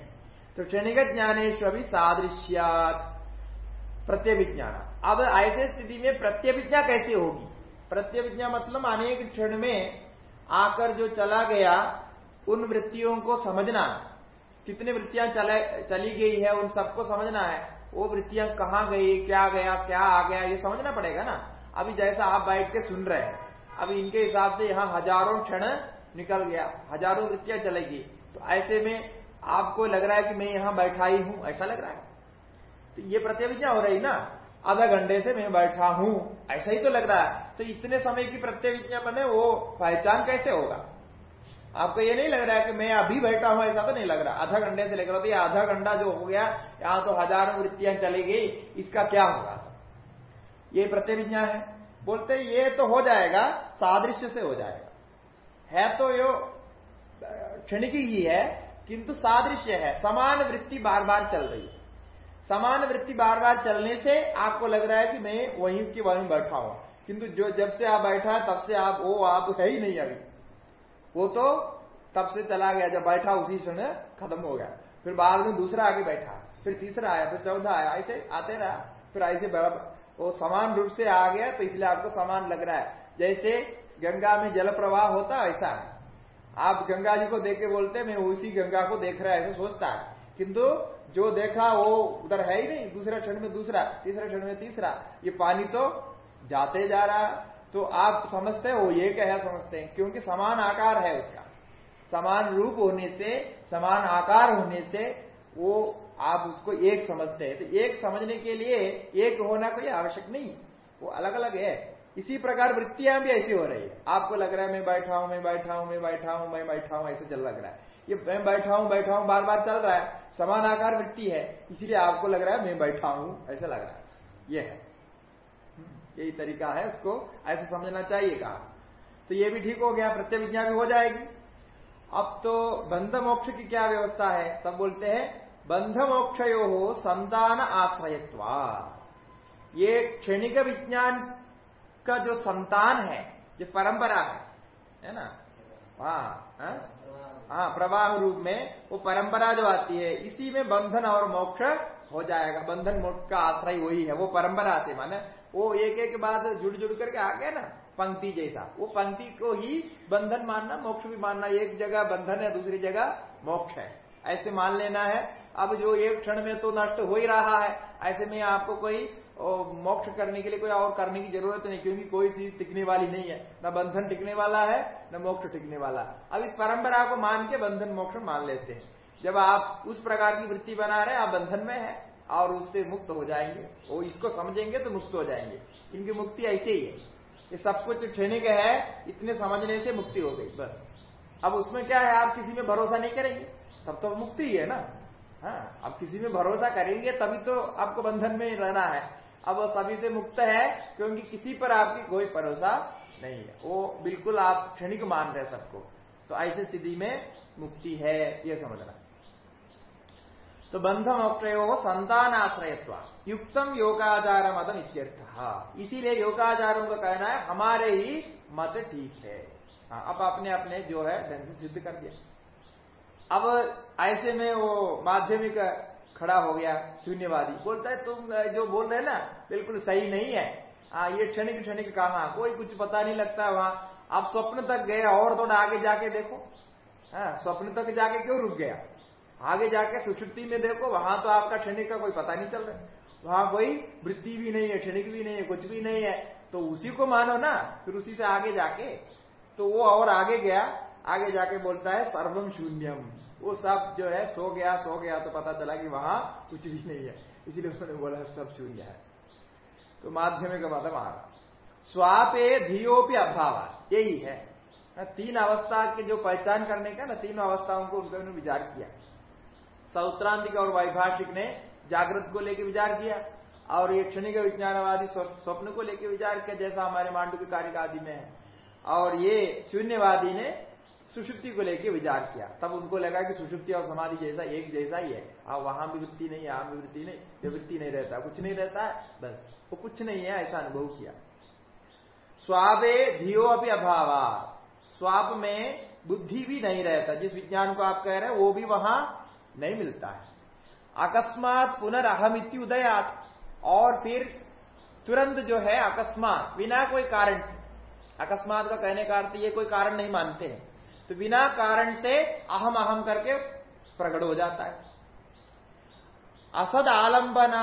तो क्षणिक ज्ञानेश अभी सादृश्यात प्रत्यभिज्ञान। अब ऐसे स्थिति में प्रत्यभिज्ञा कैसे होगी? प्रत्यभिज्ञा मतलब अनेक क्षण में आकर जो चला गया, उन वृत्तियों को समझना। कितनी वृत्तियाँ चली गई है, उन सबको समझना है। वो वृत्तियाँ कहाँ गई, क्या गया, क्या आ गया, ये समझना पड़ेगा ना। अभी जैसा आप बैठ के सुन रहे हैं, अभी इनके हिसाब से यहाँ हज़ारों क्षण निकल गया, हज़ारों वृत्तियाँ चलेगी। तो ऐसे में आपको लग रहा है कि मैं यहाँ बैठा ही हूँ, ऐसा लग रहा है। तो ये प्रत्यविज्ञा हो रही ना। आधा घंटे से मैं बैठा हूँ। ऐसा ही तो लग रहा है। तो इतने समय की प्रत्यविज्ञा बने, वो पहचान कैसे होगा? आपको ये नहीं लग रहा है कि मैं अभी बैठा हूँ, ऐसा तो नहीं लग रहा। आधा घंटे से लेकर तो ये आधा घंटा जो हो गया, यहाँ तो हज़ारों वृत्तियाँ चली गई, इसका क्या होगा? ये प्रतिविज्ञा है। बोलते ये तो हो जाएगा, सादृश्य से हो जाएगा। है तो यो क्षणिकी ही है, किंतु सादृश्य है। समान वृत्ति बार बार चल रही है। समान वृत्ति बार बार चलने से आपको लग रहा है कि मैं वहीं की वहीं बैठा हूँ। किंतु जो, जब से आप बैठा, तब से आप, वो आप है ही नहीं अभी। वो तो तब से चला गया, जब बैठा उसी समय खत्म हो गया। फिर बाद में दूसरा आगे बैठा, फिर तीसरा आया, फिर चौथा आया, ऐसे आते रहा। फिर ऐसे वो समान रूप से आ गया तो इसलिए आपको समान लग रहा है। जैसे गंगा में जल प्रवाह होता, ऐसा है। आप गंगा जी को देख के बोलते, मैं उसी गंगा को देख रहा है, ऐसे सोचता है। किंतु जो देखा वो उधर है ही नहीं, दूसरा क्षण में दूसरा, तीसरा क्षण में तीसरा। ये पानी तो जाते जा रहा तो आप समझते हो, ये क्या है समझते हैं, क्योंकि समान आकार है उसका। समान रूप होने से, समान आकार होने से वो आप उसको एक समझते हैं। तो एक समझने के लिए एक होना कोई आवश्यक नहीं, वो अलग अलग है। इसी प्रकार वृत्तियाँ भी ऐसी हो रही है। आपको लग रहा है मैं बैठा हूँ, मैं बैठा हूँ, मैं बैठा हूँ, मैं बैठा हूँ, ऐसे चल लग रहा है। ये मैं बैठा हूँ बैठा हूँ बार बार चल रहा है। समान आकार वृत्ति है, इसलिए आपको लग रहा है मैं बैठा हूँ, ऐसा लग रहा है। यह है। यही तरीका है उसको, ऐसे समझना चाहिए कहा। तो ये भी ठीक हो गया प्रत्यविज्ञा भी हो जाएगी। अब तो बंध मोक्ष की क्या व्यवस्था है? तब बोलते हैं बंध मोक्षयो हो संतान आश्रयत्वा। ये क्षणिक विज्ञान का जो संतान है जो परंपरा है है ना? हाँ। हाँ, प्रवाह रूप में वो परंपरा जो आती है इसी में बंधन और मोक्ष हो जाएगा। बंधन मोक्ष का आश्रय वही है वो परंपरा से माने वो एक एक बात जुड़ जुड़ करके आ गया ना पंक्ति जैसा। वो पंक्ति को ही बंधन मानना मोक्ष भी मानना एक जगह बंधन है दूसरी जगह मोक्ष है। ऐसे मान लेना है अब जो एक क्षण में तो नष्ट हो ही रहा है ऐसे में आपको कोई मोक्ष करने के लिए कोई और करने की ज़रूरत नहीं, क्योंकि कोई चीज़ टिकने वाली नहीं है। न बंधन टिकने वाला है, न मोक्ष टिकने वाला अब इस परंपरा को मान के बंधन मोक्ष मान लेते हैं। जब आप उस प्रकार की वृत्ति बना रहे हैं, आप बंधन में है और उससे मुक्त हो जाएँगे वो इसको समझेंगे तो मुक्त हो जाएँगे। इनकी मुक्ति ऐसे ही है। ये सब कुछ क्षणिक है, इतने समझने से मुक्ति हो गई, बस। अब उसमें क्या है, आप किसी में भरोसा नहीं करेंगे। तब तो मुक्ति ही है ना। हाँ अब किसी में भरोसा करेंगे, तभी तो आपको बंधन में रहना है। अब वो सभी से मुक्त है क्योंकि किसी पर आपकी कोई भरोसा नहीं है। वो बिल्कुल आप क्षणिक मान रहे सबको। तो ऐसी स्थिति में मुक्ति है यह समझना। तो बंध मोक्षयो संतान आश्रयत्व युक्तम योगाचार मत इत्यर्थ। इसीलिए योगाचारों का कहना है हमारे ही मत ठीक है। हाँ, अब आपने अपने जो है ढंग से सिद्ध कर दिया। अब ऐसे में वो माध्यमिक खड़ा हो गया शून्यवादी। बोलता है तुम जो बोल रहे ना बिल्कुल सही नहीं है। आ, ये क्षणिक क्षणिक काम कहा? कोई कुछ पता नहीं लगता वहाँ। आप स्वप्न तक गए और थोड़ा आगे जाके देखो। हाँ स्वप्न तक जाके क्यों रुक गया? आगे जाके सुषुप्ति में देखो वहाँ तो आपका क्षणिक का कोई पता नहीं चल रहा वहाँ कोई वृत्ति भी नहीं है क्षणिक भी नहीं है कुछ भी नहीं है। तो उसी को मानो ना फिर उसी से आगे जाके। तो वो और आगे गया आगे जाके बोलता है सर्वम शून्यम। वो सब जो है, सो गया सो गया तो पता चला कि वहाँ कुछ भी नहीं है। इसलिए उन्होंने बोला, सब शून्य है। तो माध्यमिक मतलब रहा स्वापे धियोपि अभाव। यही है। तीन अवस्था के जो पहचान करने का, ना, तीनों अवस्थाओं को उन्होंने विचार किया। सौत्रांतिक और वैभाषिक ने जागृत को लेकर विचार किया, और ये क्षणिक विज्ञानवादी स्वप्न को लेकर विचार किया, जैसा हमारे मांडू के कार्य आदि में है। और ये शून्यवादी ने सुषुप्ति को लेकर विचार किया। तब उनको लगा कि सुषुप्ति और समाधि जैसा एक जैसा ही है। अब वहाँ भी वृत्ति नहीं, यहाँ भी वृत्ति नहीं, ये वृत्ति नहीं रहता। कुछ नहीं रहता है बस। वो कुछ नहीं है, ऐसा अनुभव किया। स्वावे धियो अभी अभाव स्वाप में बुद्धि भी नहीं रहता। जिस विज्ञान को आप कह रहे हैं, वो भी वहाँ नहीं मिलता है। अकस्मात पुनर्अहमिति उदयात। और फिर तुरंत जो है, अकस्मात, बिना कोई कारण अकस्मात का कहने का अर्थ, ये कोई कारण नहीं मानते हैं। तो बिना कारण से अहम अहम करके प्रकट हो जाता है। असद आलंबना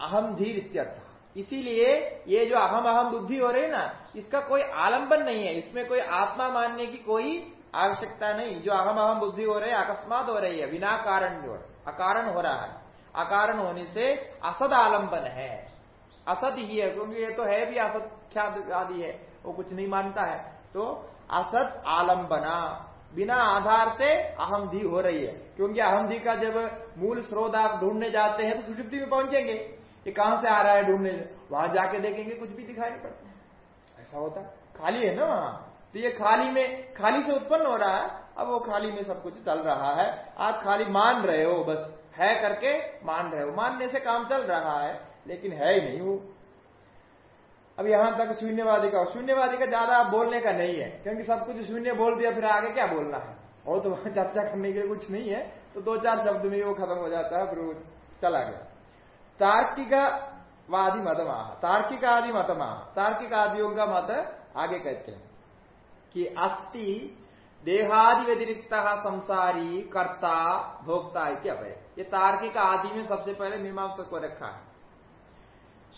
अहम धीर इत्यर्थ। इसीलिए ये जो अहम अहम बुद्धि हो रही ना, इसका कोई आलंबन नहीं है। इसमें कोई आत्मा मानने की कोई आवश्यकता नहीं। जो अहम अहम बुद्धि हो रही है, अकस्मात हो रही है, बिना कारण जो अकारण हो रहा है। अकारण होने से असद आलंबन है। असद ही है, क्योंकि ये तो है भी असत आदि है, वो कुछ नहीं मानता है। तो असत आलंबना। बिना आधार से अहमधी हो रही है। क्योंकि अहमधी का जब मूल स्रोत आप ढूँढने जाते हैं तो सुषुप्ति में पहुँचेंगे। ये कहाँ से आ रहा है ढूँढने? वहाँ जाके देखेंगे, कुछ भी दिखाई नहीं पड़ता। ऐसा होता खाली है ना वहाँ। तो ये खाली में, खाली से उत्पन्न हो रहा है। अब वो खाली में सब कुछ चल रहा है। आप खाली मान रहे हो, बस। है करके मान रहे हो। मानने से काम चल रहा है, लेकिन है ही नहीं वो। अब यहाँ तक शून्यवादी का शून्यवादी का ज़्यादा बोलने का नहीं है, क्योंकि सब कुछ शून्य बोल दिया, फिर आगे क्या बोलना है? और तो वहाँ चर्चा करने के लिए कुछ नहीं है तो दो चार शब्द में वो खत्म हो जाता है, फिर वो चला गया। तार्किक तार्किकवादी मतमा तार्किक आदि मतमा तार्किक आदियों का मत आगे कहते हैं कि अस्थि देहादि व्यतिरिक्त संसारी कर्ता, भोक्ता अभय। ये तार्किक आदि में सबसे पहले मीमांसा को रखा है।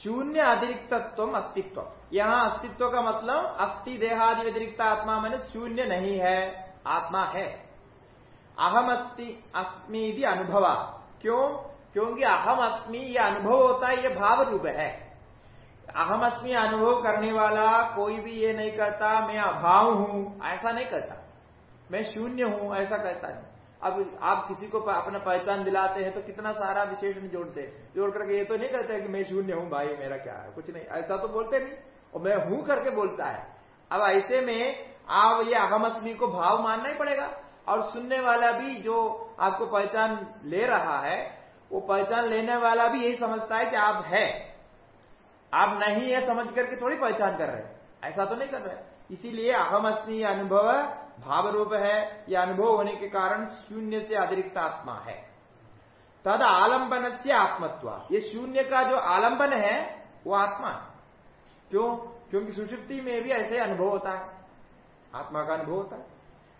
शून्य अतिरिक्तत्व अस्तित्व यहाँ अस्तित्व का मतलब अस्थि देहादि व्यतिरिक्त आत्मा मैंने शून्य नहीं है, आत्मा है। अहम अस्ति अस्मी अनुभव। क्यों? क्योंकि अहम अस्मी ये अनुभव होता है, ये भाव रूप है। अहम अस्मी अनुभव करने वाला कोई भी ये नहीं कहता मैं अभाव हूँ, ऐसा नहीं कहता मैं शून्य हूँ, ऐसा कहता नहीं। अब आप किसी को अपना पहचान दिलाते हैं तो कितना सारा विशेषण जोड़ते जोड़ करके ये तो नहीं कहते कि मैं शून्य हूँ, भाई, मेरा क्या है? कुछ नहीं। ऐसा तो बोलते नहीं। और मैं हूँ करके बोलता है। अब ऐसे में आप ये अहमअस्मी को भाव मानना ही पड़ेगा। और सुनने वाला भी जो आपको पहचान ले रहा है, वो पहचान लेने वाला भी यही समझता है कि आप है। आप नहीं है समझ करके थोड़ी पहचान कर रहे हैं। ऐसा तो नहीं कर रहे। इसीलिए अहमअस्मी अनुभव भाव रूप है या अनुभव होने के कारण शून्य से अतिरिक्त आत्मा है। तद आलंबन से आत्मत्व। ये शून्य का जो आलंबन है, वो आत्मा क्यों? क्योंकि सुषुप्ति में भी ऐसे अनुभव होता है। आत्मा का अनुभव होता है।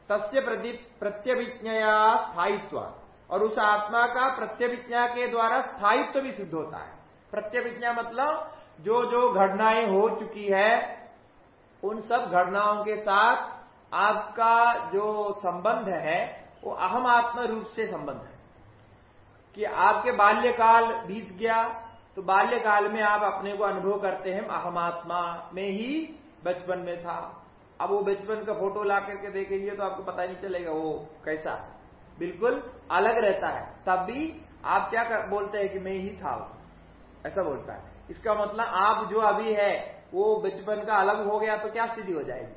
तस्य प्रति प्रत्यभिज्ञया स्थायित्व। और उस आत्मा का प्रत्यभिज्ञा के द्वारा स्थायित्व भी सिद्ध होता है। प्रत्यभिज्ञा मतलब जो जो घटनाएँ हो चुकी है, उन सब घटनाओं के साथ आपका जो संबंध है वो अहम आत्मा रूप से संबंध है। कि आपके बाल्यकाल बीत गया तो बाल्यकाल में आप अपने को अनुभव करते हैं अहमात्मा में ही बचपन में था। अब वो बचपन का फ़ोटो ला करके देखेंगे तो आपको पता नहीं चलेगा वो कैसा बिल्कुल अलग रहता है। तब भी आप क्या कर, बोलते हैं कि मैं ही था ऐसा बोलता है। इसका मतलब आप जो अभी है वो बचपन का अलग हो गया तो क्या स्थिति हो जाएगी?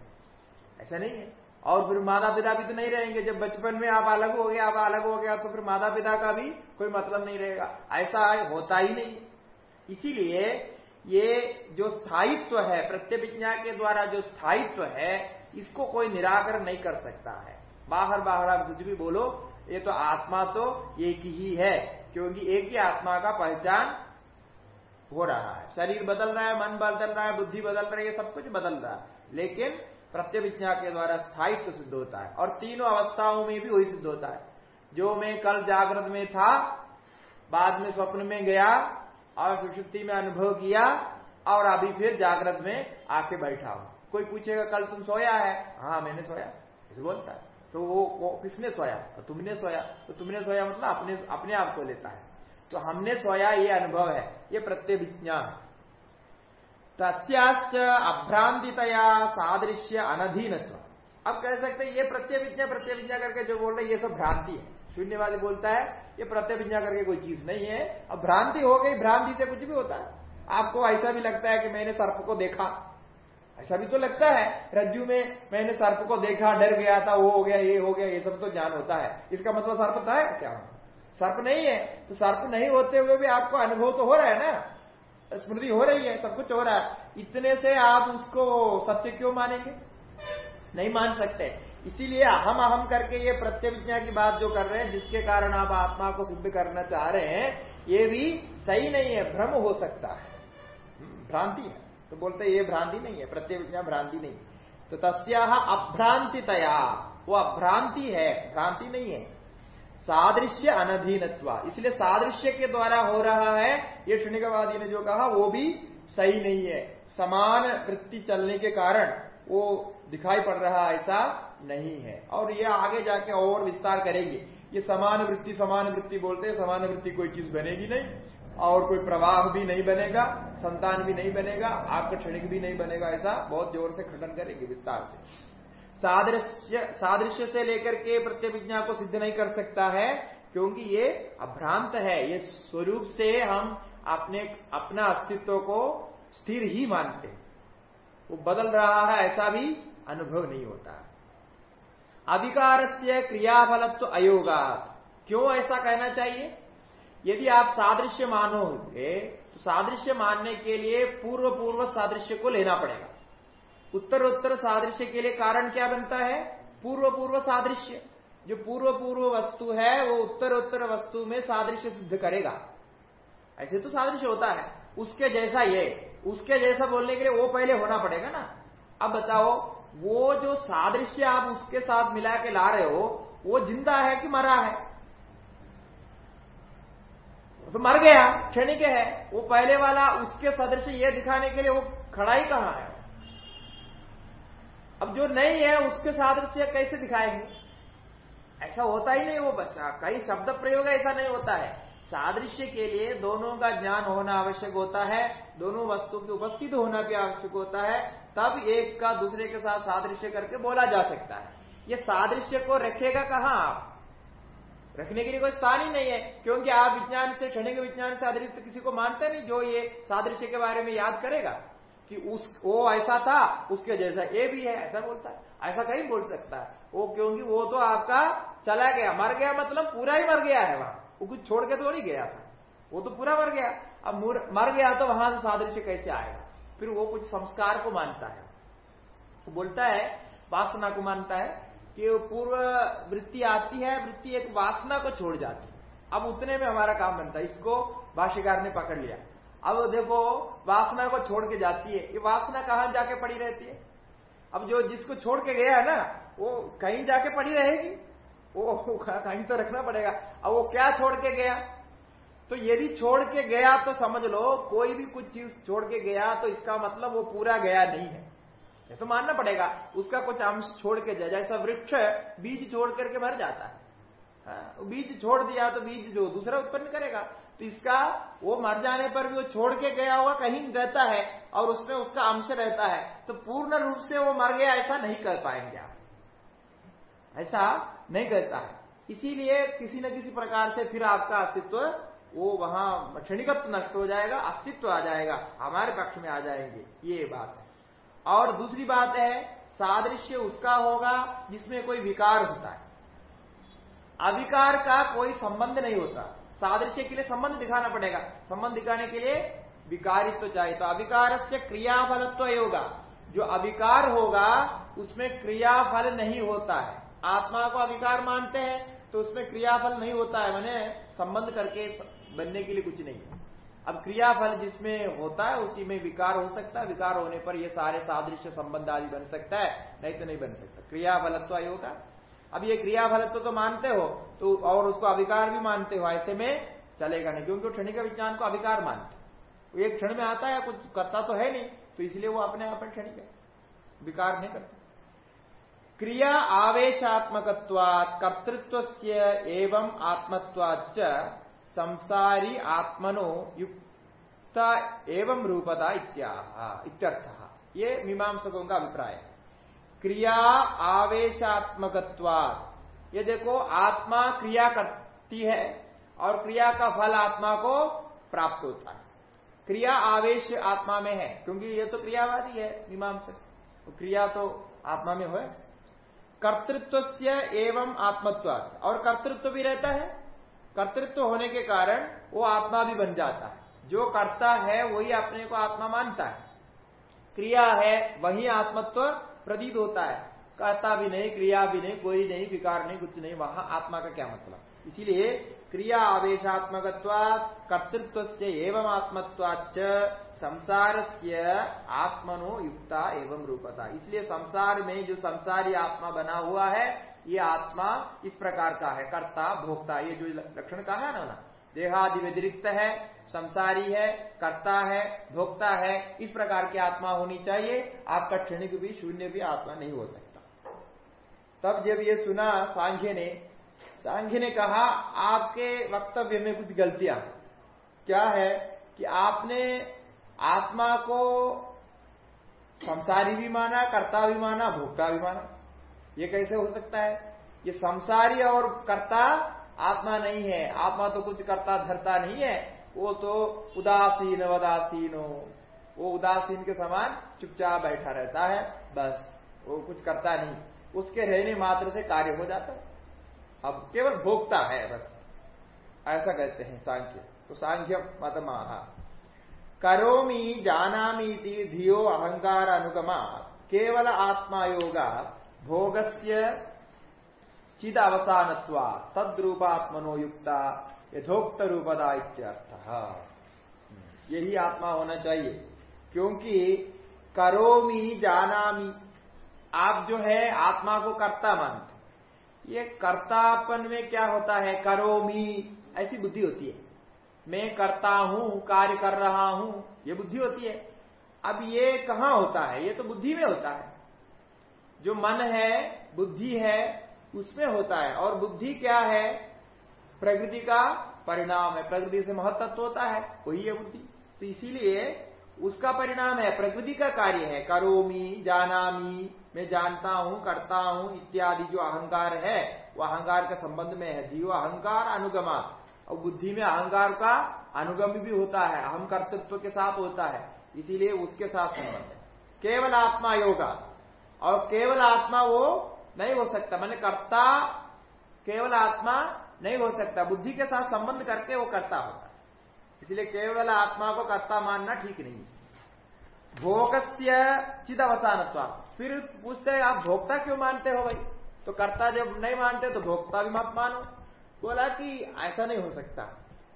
ऐसा नहीं है। और फिर माता पिता भी तो नहीं रहेंगे। जब बचपन में आप अलग हो गया आप अलग हो गया तो फिर माता पिता का भी कोई मतलब नहीं रहेगा। ऐसा होता ही नहीं इसीलिए ये जो स्थायित्व है, प्रत्यभिज्ञा के द्वारा जो स्थायित्व है, इसको कोई निराकरण नहीं कर सकता है। बाहर बाहर आप कुछ भी बोलो, ये तो आत्मा तो एक ही है, क्योंकि एक ही आत्मा का पहचान हो रहा है। शरीर बदल रहा है, मन बदल रहा है, बुद्धि बदल रही है, सब कुछ बदल रहा है। लेकिन प्रत्यभिज्ञा के द्वारा स्थायित्व सिद्ध होता है। और तीनों अवस्थाओं में भी वही सिद्ध होता है। जो मैं कल जागृत में था बाद में स्वप्न में गया और सुषुप्ति में अनुभव किया और अभी फिर जागृत में आके बैठा हूँ। कोई पूछेगा कल तुम सोया है? हाँ मैंने सोया। बोलता है। तो वो, वो किसने सोया? तो तुमने सोया। तो तुमने सोया मतलब अपने अपने आप को लेता है। तो हमने सोया ये अनुभव है। ये प्रत्यभिज्ञा। है तस्याच अभ्रांतितया सादृश्य अनधीनत्व अब कह सकते हैं, ये प्रत्यभिज्ञा प्रत्यभिज्ञा करके जो बोल रहे ये सब भ्रांति है। शून्यवादी बोलता है, ये प्रत्यभिज्ञा करके कोई चीज़ नहीं है। अब भ्रांति हो गई, भ्रांति से कुछ भी होता है। आपको ऐसा भी लगता है कि मैंने सर्प को देखा। ऐसा भी तो लगता है, रज्जू में मैंने सर्प को देखा, डर गया था, वो हो गया, ये हो गया, ये सब तो ज्ञान होता है। इसका मतलब सर्प था क्या? सर्प नहीं है तो सर्प नहीं होते हुए भी आपको अनुभव तो हो रहा है ना। स्मृति हो रही है सब कुछ हो रहा है। इतने से आप उसको सत्य क्यों मानेंगे? नहीं मान सकते। इसीलिए अहम अहम करके ये प्रत्यविज्ञा की बात जो कर रहे हैं जिसके कारण आप आत्मा को सिद्ध करना चाह रहे हैं ये भी सही नहीं है भ्रम हो सकता है। हम्म, भ्रांति है। तो बोलते ये भ्रांति नहीं है प्रत्यविज्ञा भ्रांति नहीं तो तस्या अभ्रांतितया वो अभ्रांति है भ्रांति नहीं है। सादृश्य अनधीनत्वा। इसलिए सादृश्य के द्वारा हो रहा है, ये क्षणिकवादी ने जो कहा, वो भी सही नहीं है। समान वृत्ति चलने के कारण वो दिखाई पड़ रहा ऐसा नहीं है। और ये आगे जाके और विस्तार करेंगे। ये समान वृत्ति समान वृत्ति बोलते हैं, समान वृत्ति कोई चीज़ बनेगी नहीं, और कोई प्रवाह भी नहीं बनेगा, संतान भी नहीं बनेगा आपका क्षणिक भी नहीं बनेगा, ऐसा बहुत ज़ोर से खंडन करेंगे विस्तार से। सादृश्य सादृश्य से लेकर के प्रत्यभिज्ञा को सिद्ध नहीं कर सकता है, क्योंकि ये अभ्रांत है। ये स्वरूप से हम अपने, अपना अस्तित्व को स्थिर ही मानते वो बदल रहा है, ऐसा भी अनुभव नहीं होता। अधिकार से क्रियाफलत्व अयोगा क्यों ऐसा कहना चाहिए? यदि आप सादृश्य मानोगे तो सादृश्य मानने के लिए पूर्व पूर्व सादृश्य को लेना पड़ेगा। उत्तर उत्तर सादृश्य के लिए कारण क्या बनता है? पूर्व पूर्व सादृश्य। जो पूर्व पूर्व वस्तु है, वो उत्तर उत्तर वस्तु में सादृश्य सिद्ध करेगा। ऐसे तो सादृश्य होता है। उसके जैसा ये, उसके जैसा बोलने के लिए वो पहले होना पड़ेगा ना। अब बताओ, वो जो सादृश्य आप उसके साथ मिला के ला रहे हो, वो ज़िंदा है कि मरा है? तो मर गया, क्षणिक है। वो पहले वाला, उसके सदृश ये दिखाने के लिए वो खड़ा ही कहाँ है? अब जो नहीं है, उसके सादृश्य कैसे दिखाएँगे? ऐसा होता ही नहीं वो बच्चा कई शब्द प्रयोग ऐसा नहीं होता है। सादृश्य के लिए दोनों का ज्ञान होना आवश्यक होता है, दोनों वस्तु की उपस्थित होना भी आवश्यक होता है, तब एक का दूसरे के साथ सादृश्य करके बोला जा सकता है। ये सादृश्य को रखेगा कहाँ आप? रखने के लिए कोई स्थान ही नहीं है, क्योंकि आप विज्ञान से, क्षणिक विज्ञान से अतिरिक्त किसी को मानते नहीं, जो ये सादृश्य के बारे में याद करेगा। कि उस, वो ऐसा था, उसके जैसा। ये भी है, ऐसा बोलता है। ऐसा कहीं बोल सकता है। वो क्योंकि वो तो आपका चला गया। मर गया मतलब पूरा ही मर गया है वहाँ। वो कुछ छोड़ के तो नहीं गया था। वो तो पूरा मर गया। अब मर गया तो वहाँ से सादृश्य कैसे आएगा? फिर वो कुछ संस्कार को मानता है। वो बोलता है, वासना को मानता है कि पूर्व वृत्ति आती है, वृत्ति एक वासना को छोड़ जाती है। अब उतने में हमारा काम बनता है। इसको भाष्यकार ने पकड़ लिया। अब देखो वासना को छोड़ के जाती है। ये वासना कहाँ जाके पड़ी रहती है? अब जो जिसको छोड़ के गया है ना वो कहीं जाके पड़ी रहेगी? वो कहीं तो रखना पड़ेगा। अब वो क्या छोड़ के गया? तो यदि छोड़ के गया तो समझ लो कोई भी कुछ चीज़ छोड़ के गया तो इसका मतलब वो पूरा गया नहीं है। ये तो मानना पड़ेगा। उसका कुछ अंश छोड़ के जाए जैसा वृक्ष बीज छोड़ करके मर जाता है। हाँ, बीज छोड़ दिया तो बीज जो दूसरा उत्पन्न करेगा। तो इसका वो मर जाने पर भी वो छोड़ के गया हुआ कहीं रहता है और उसमें उसका अंश रहता है। तो पूर्ण रूप से वो मर गया, ऐसा नहीं कर पाएँगे आप। ऐसा नहीं करता है। इसीलिए किसी न किसी प्रकार से फिर आपका अस्तित्व, वो वहाँ क्षणिकत्व नष्ट हो जाएगा, अस्तित्व आ जाएगा, हमारे पक्ष में आ जाएँगे। ये बात है। और दूसरी बात है, सादृश्य उसका होगा जिसमें कोई विकार होता है। अविकार का कोई संबंध नहीं होता। सादृश्य के लिए संबंध दिखाना पड़ेगा। संबंध दिखाने के लिए विकारित्व तो चाहिए। तो अविकार से क्रियाफलत्व होगा। जो अविकार होगा, उसमें क्रियाफल नहीं होता है। आत्मा को अविकार मानते हैं तो उसमें क्रियाफल नहीं होता है। मैंने संबंध करके बनने के लिए कुछ नहीं अब क्रियाफल जिसमें होता है, उसी में विकार हो सकता है। विकार होने पर ये सारे सादृश्य संबंध आदि बन सकता है। नहीं तो नहीं बन सकता। क्रियाफलत्व होगा। अब ये क्रियाफलत्व तो मानते हो तो और उसको अविकार भी मानते हो, ऐसे में चलेगा नहीं, क्योंकि क्षणिक विज्ञान को अविकार मानते एक क्षण में आता है, कुछ करता तो है नहीं तो इसलिए वो अपने आप में क्षणिक है। विकार नहीं करता। क्रिया आवेशात्मकवाद कर्तृत्व एवं आत्मत्वाच संसारी आत्मनो युक्त एवं रूपता इत्यर्थ। ये मीमांसकों का अभिप्राय क्रिया आवेशात्मक ये देखो, आत्मा क्रिया करती है और क्रिया का फल आत्मा को प्राप्त होता है। क्रिया आवेश आत्मा में है, क्योंकि ये तो क्रियावादी है, मीमांसक। तो क्रिया तो आत्मा में हो कर्तृत्व से एवं आत्मत्व और कर्तृत्व भी रहता है। कर्तृत्व होने के कारण वो आत्मा भी बन जाता है। जो करता है, वही अपने को आत्मा मानता है। क्रिया है, वही आत्मत्व प्रतीत होता है। कहता भी नहीं, क्रिया भी नहीं, कोई नहीं, विकार नहीं, कुछ नहीं, वहाँ आत्मा का क्या मतलब? इसीलिए क्रिया आवेशात्मक कर्तृत्व से एवं आत्मत्वाच संसार से आत्मनो युक्ता एवं रूपता। इसलिए संसार में जो संसारी आत्मा बना हुआ है, ये आत्मा इस प्रकार का है। कर्ता, भोक्ता, ये जो लक्षण कहा है ना, देहादि व्यतिरिक्त है संसारी है, कर्ता है, भोक्ता है, इस प्रकार की आत्मा होनी चाहिए। आपका क्षणिक भी, शून्य भी आत्मा नहीं हो सकता। तब जब ये सुना सांख्य ने सांख्य ने कहा, आपके वक्तव्य में कुछ गलतियाँ क्या है कि आपने आत्मा को संसारी भी माना, कर्ता भी माना, भोक्ता भी माना? ये कैसे हो सकता है? ये संसारी और कर्ता आत्मा नहीं है। आत्मा तो कुछ करता धरता नहीं है। वो तो उदासीन वदासीन। हो वो उदासीन के समान चुपचाप बैठा रहता है, बस, वो कुछ करता नहीं। उसके रहने मात्र से कार्य हो जाता है। अब केवल भोगता है, बस। ऐसा कहते हैं सांख्य। तो सांख्य मतमाह। करोमी जानामी धियो अहंकार अनुगमा। केवल आत्मा योगा भोगस्य चिद अवसान तद्रूपात्मनो युक्ता यथोक्त रूपदा इत्यर्थ यही आत्मा होना चाहिए। क्योंकि करोमी जानामी। आप जो है, आत्मा को कर्ता मानते ये कर्तापन में क्या होता है? करोमी। ऐसी बुद्धि होती है। मैं करता हूँ, कार्य कर रहा हूँ, ये बुद्धि होती है। अब ये कहाँ होता है? ये तो बुद्धि में होता है। जो मन है, बुद्धि है, उसमें होता है। और बुद्धि क्या है? प्रकृति का परिणाम है। प्रकृति से महत्व होता है, वही है बुद्धि। तो इसीलिए उसका परिणाम है, प्रकृति का कार्य है। करोमी, जानामी, मैं जानता हूँ, करता हूँ, इत्यादि जो अहंकार है, वो अहंकार के संबंध में है। जीव अहंकार अनुगमा। और बुद्धि में अहंकार का अनुगम भी होता है, अहम कर्तृत्व के साथ होता है। इसीलिए उसके साथ संबंध है। केवल आत्मा योगा। और केवल आत्मा वो नहीं हो सकता। मैंने कर्ता, केवल आत्मा नहीं हो सकता। बुद्धि के साथ संबंध करके वो करता होता इसलिए केवल आत्मा को कर्ता मानना ठीक नहीं भोगस्य चिद अवसान फिर पूछते आप भोक्ता क्यों मानते हो भाई? तो कर्ता जब नहीं मानते तो भोक्ता भी मत मानो। बोला कि ऐसा नहीं हो सकता,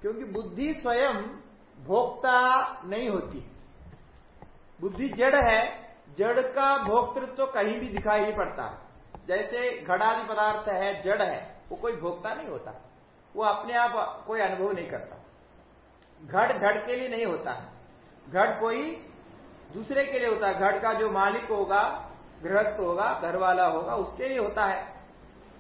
क्योंकि बुद्धि स्वयं भोक्ता नहीं होती। बुद्धि जड़ है, जड़ का भोक्तृत्व तो कहीं भी दिखाई नहीं पड़ता। जैसे घड़ादि पदार्थ है, जड़ है। वो कोई भोक्ता नहीं होता। वो अपने आप कोई अनुभव नहीं करता। घट घट के लिए नहीं होता है। घट कोई दूसरे के लिए होता है। घट का जो मालिक होगा, गृहस्थ होगा घर वाला होगा, उसके लिए होता है।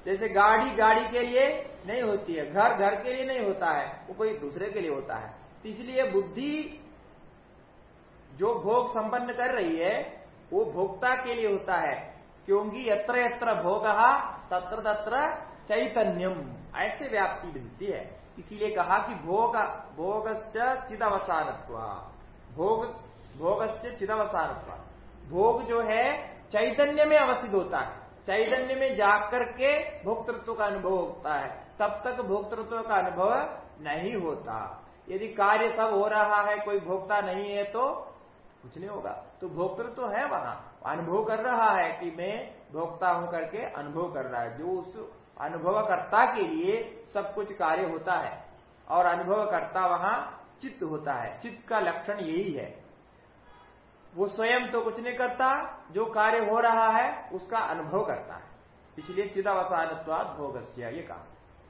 जैसे गाड़ी गाड़ी के लिए नहीं होती है। घर घर के लिए नहीं होता है। वो कोई दूसरे के लिए होता है। तो इसलिए बुद्धि जो भोग संपन्न कर रही है, वो भोक्ता के लिए होता है। क्योंकि यत्र यत्र भोग तत्र तत्र चैतन्यम। ऐसे व्याप्ति मिलती है। इसीलिए कहा कि भोग, भोगश्च चिदवसानत्व। भोग, भोगश्च चिदवसानत्व। भोग जो है, चैतन्य में अवस्थित होता है। चैतन्य में जाकर के भोक्तृत्व का अनुभव होता है। तब तक भोक्तृत्व का अनुभव नहीं होता। यदि कार्य सब हो रहा है, कोई भोक्ता नहीं है तो कुछ नहीं होगा। तो भोक्तृत्व तो है वहाँ। अनुभव कर रहा है कि मैं भोक्ता हूँ करके अनुभव कर रहा है। जो उस अनुभवकर्ता के लिए सब कुछ कार्य होता है और अनुभवकर्ता वहाँ चित्त होता है। चित्त का लक्षण यही है। वो स्वयं तो कुछ नहीं करता, जो कार्य हो रहा है, उसका अनुभव करता है। इसलिए चिदावसानत्वाद भोगस्य, ये कहा।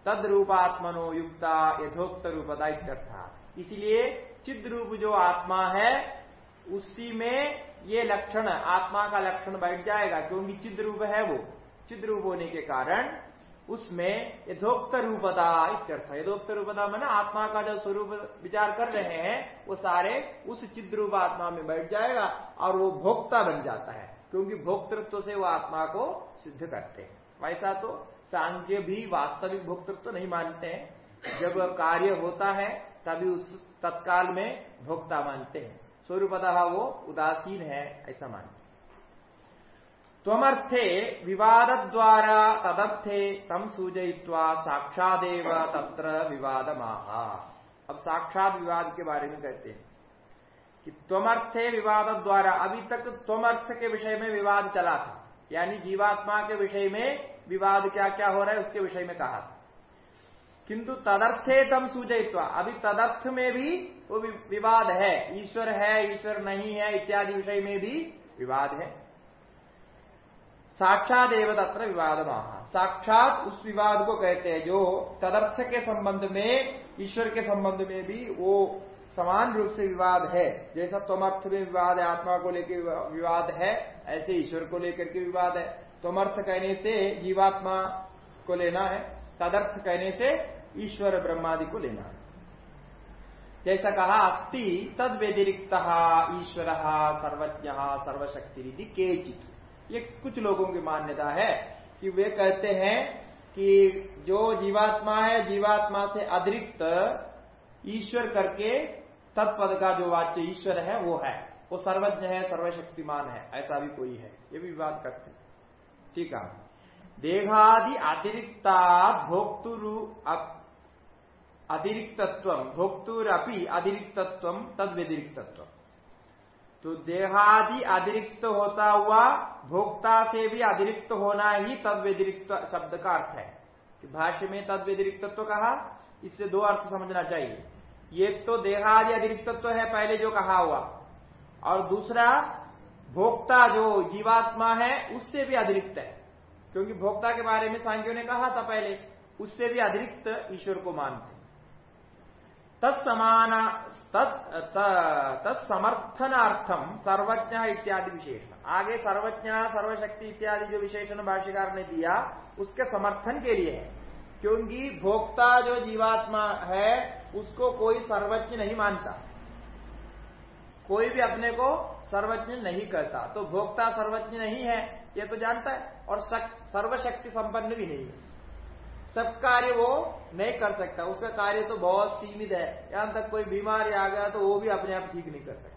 तद रूपात्मनो युक्ता यथोक्त रूपता इत्यर्थ। इसलिए चिद रूप जो आत्मा है, उसी में ये लक्षण, आत्मा का लक्षण बैठ जाएगा, क्योंकि चिद रूप है वो। चिद रूप होने के कारण उसमें यथोक्त रूपता इत्यर्थ। यथोक्त रूपता मैंने आत्मा का जो स्वरूप विचार कर रहे हैं, वो सारे उस चिद रूप आत्मा में बैठ जाएगा और वो भोक्ता बन जाता है, क्योंकि भोक्तृत्व से वो आत्मा को सिद्ध करते हैं। वैसा तो सांख्य भी वास्तविक भोक्तृत्व नहीं मानते हैं। जब कार्य होता है, तभी उस तत्काल में भोक्ता मानते हैं। स्वरूपतः वो उदासीन है, ऐसा मानते त्वमर्थे विवाद द्वारा तदर्थे तम सूचयित्वा साक्षादेव तत्र विवाद अब साक्षात विवाद के बारे में कहते हैं कि त्वमर्थे विवाद द्वारा अभी तक त्वमर्थ के विषय में विवाद चला था। यानी जीवात्मा के विषय में विवाद क्या क्या हो रहा है, उसके विषय में कहा था। किंतु तदर्थे तम सूचयित्वा, अभी तदर्थ में भी वो, विवाद है। ईश्वर है, ईश्वर नहीं है, इत्यादि विषय में भी विवाद है। साक्षात एवं तत्र विवाद साक्षात उस विवाद को कहते हैं जो तदर्थ के संबंध में, ईश्वर के संबंध में भी वो समान रूप से विवाद है। जैसा तमर्थ में विवाद है, आत्मा को लेकर विवाद है, ऐसे ईश्वर को लेकर के विवाद है। तमर्थ कहने से जीवात्मा को लेना है, तदर्थ कहने से ईश्वर ब्रह्मादि को लेना है। जैसा कहा अस्थि तद व्यतिरिक्त ईश्वर सर्वज्ञ सर्वशक्ति केचित। ये कुछ लोगों की मान्यता है कि वे कहते हैं कि जो जीवात्मा है, जीवात्मा से अतिरिक्त ईश्वर करके तत्पद का जो वाच्य ईश्वर है, वो है। वो सर्वज्ञ है, सर्वशक्तिमान है, ऐसा भी कोई है। ये भी विवाद करते ठीक है। देहादि अतिरिक्ता भोक्तुरु अतिरिक्तत्व, भोक्तुरपि अतिरिक्तत्व तद व्यतिरिक्तत्व तो देहादि अतिरिक्त होता हुआ भोक्ता से भी अतिरिक्त होना ही तद व्यतिरिक्त शब्द का अर्थ है। कि भाष्य में तद व्यतिरिक्तत्व तो कहा, इससे दो अर्थ समझना चाहिए। एक तो देहादि अतिरिक्तत्व है, पहले जो कहा हुआ। और दूसरा, भोक्ता जो जीवात्मा है, उससे भी अतिरिक्त है। क्योंकि भोक्ता के बारे में सांख्यों ने कहा था पहले, उससे भी अतिरिक्त ईश्वर को मानते तत्समान तत्समर्थनार्थम सर्वज्ञ इत्यादि विशेषण। आगे सर्वज्ञ, सर्वशक्ति इत्यादि जो विशेषण भाष्यकार ने दिया, उसके समर्थन के लिए है। क्योंकि भोक्ता जो जीवात्मा है, उसको कोई सर्वज्ञ नहीं मानता। कोई भी अपने को सर्वज्ञ नहीं कहता तो भोक्ता सर्वज्ञ नहीं है, ये तो जानता है। और सर्वशक्ति संपन्न भी नहीं है। सब कार्य वो नहीं कर सकता। उसका कार्य तो बहुत सीमित है। यहाँ तक कोई बीमारी आ गया तो वो भी अपने आप ठीक नहीं कर सकता।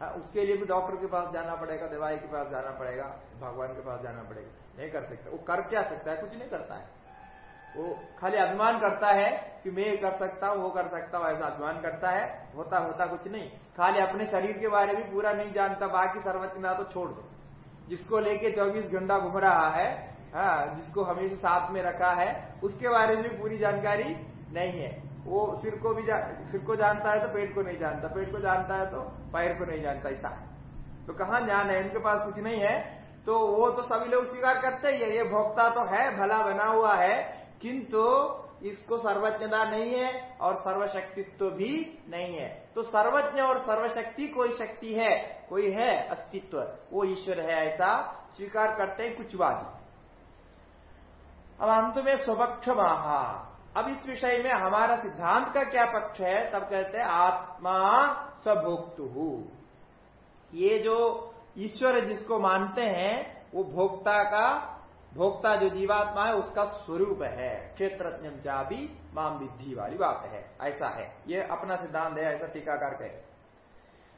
हाँ, उसके लिए भी डॉक्टर के पास जाना पड़ेगा दवाई के पास जाना पड़ेगा भगवान के पास जाना पड़ेगा। नहीं कर सकता। वो कर क्या सकता है? कुछ नहीं करता है। वो खाली अभिमान करता है कि मैं कर सकता हूँ वो कर सकता हूँ ऐसा अभिमान करता है। होता होता कुछ नहीं। खाली अपने शरीर के बारे में पूरा नहीं जानता। बाकी सर्वज्ञता तो छोड़ दो। जिसको लेके चौबीस घंटा घूम रहा है हाँ जिसको हमेशा साथ में रखा है, उसके बारे में पूरी जानकारी नहीं है। वो सिर को भी सिर को जानता है तो पेट को नहीं जानता। पेट को जानता है तो पैर को नहीं जानता, ऐसा तो कहा ज्ञान है? उनके पास कुछ नहीं है। तो वो तो सभी लोग स्वीकार करते ही है। ये भोक्ता तो है, भला बना हुआ है, किंतु इसको सर्वज्ञता नहीं है और सर्वशक्तित्व भी नहीं है। तो सर्वज्ञ और सर्वशक्ति कोई शक्ति है? कोई है अस्तित्व? वो ईश्वर है, ऐसा स्वीकार करते हैं कुछ वादी अब अंत में स्वपक्ष महा अब इस विषय में हमारा सिद्धांत का क्या पक्ष है, तब कहते हैं, आत्मा सभोक्तु। ये जो ईश्वर जिसको मानते हैं, वो भोक्ता का, भोक्ता जो जीवात्मा है, उसका स्वरूप है। क्षेत्र भी माम विद्धि वाली बात है। ऐसा है। ये अपना सिद्धांत है, ऐसा टीकाकार कहे।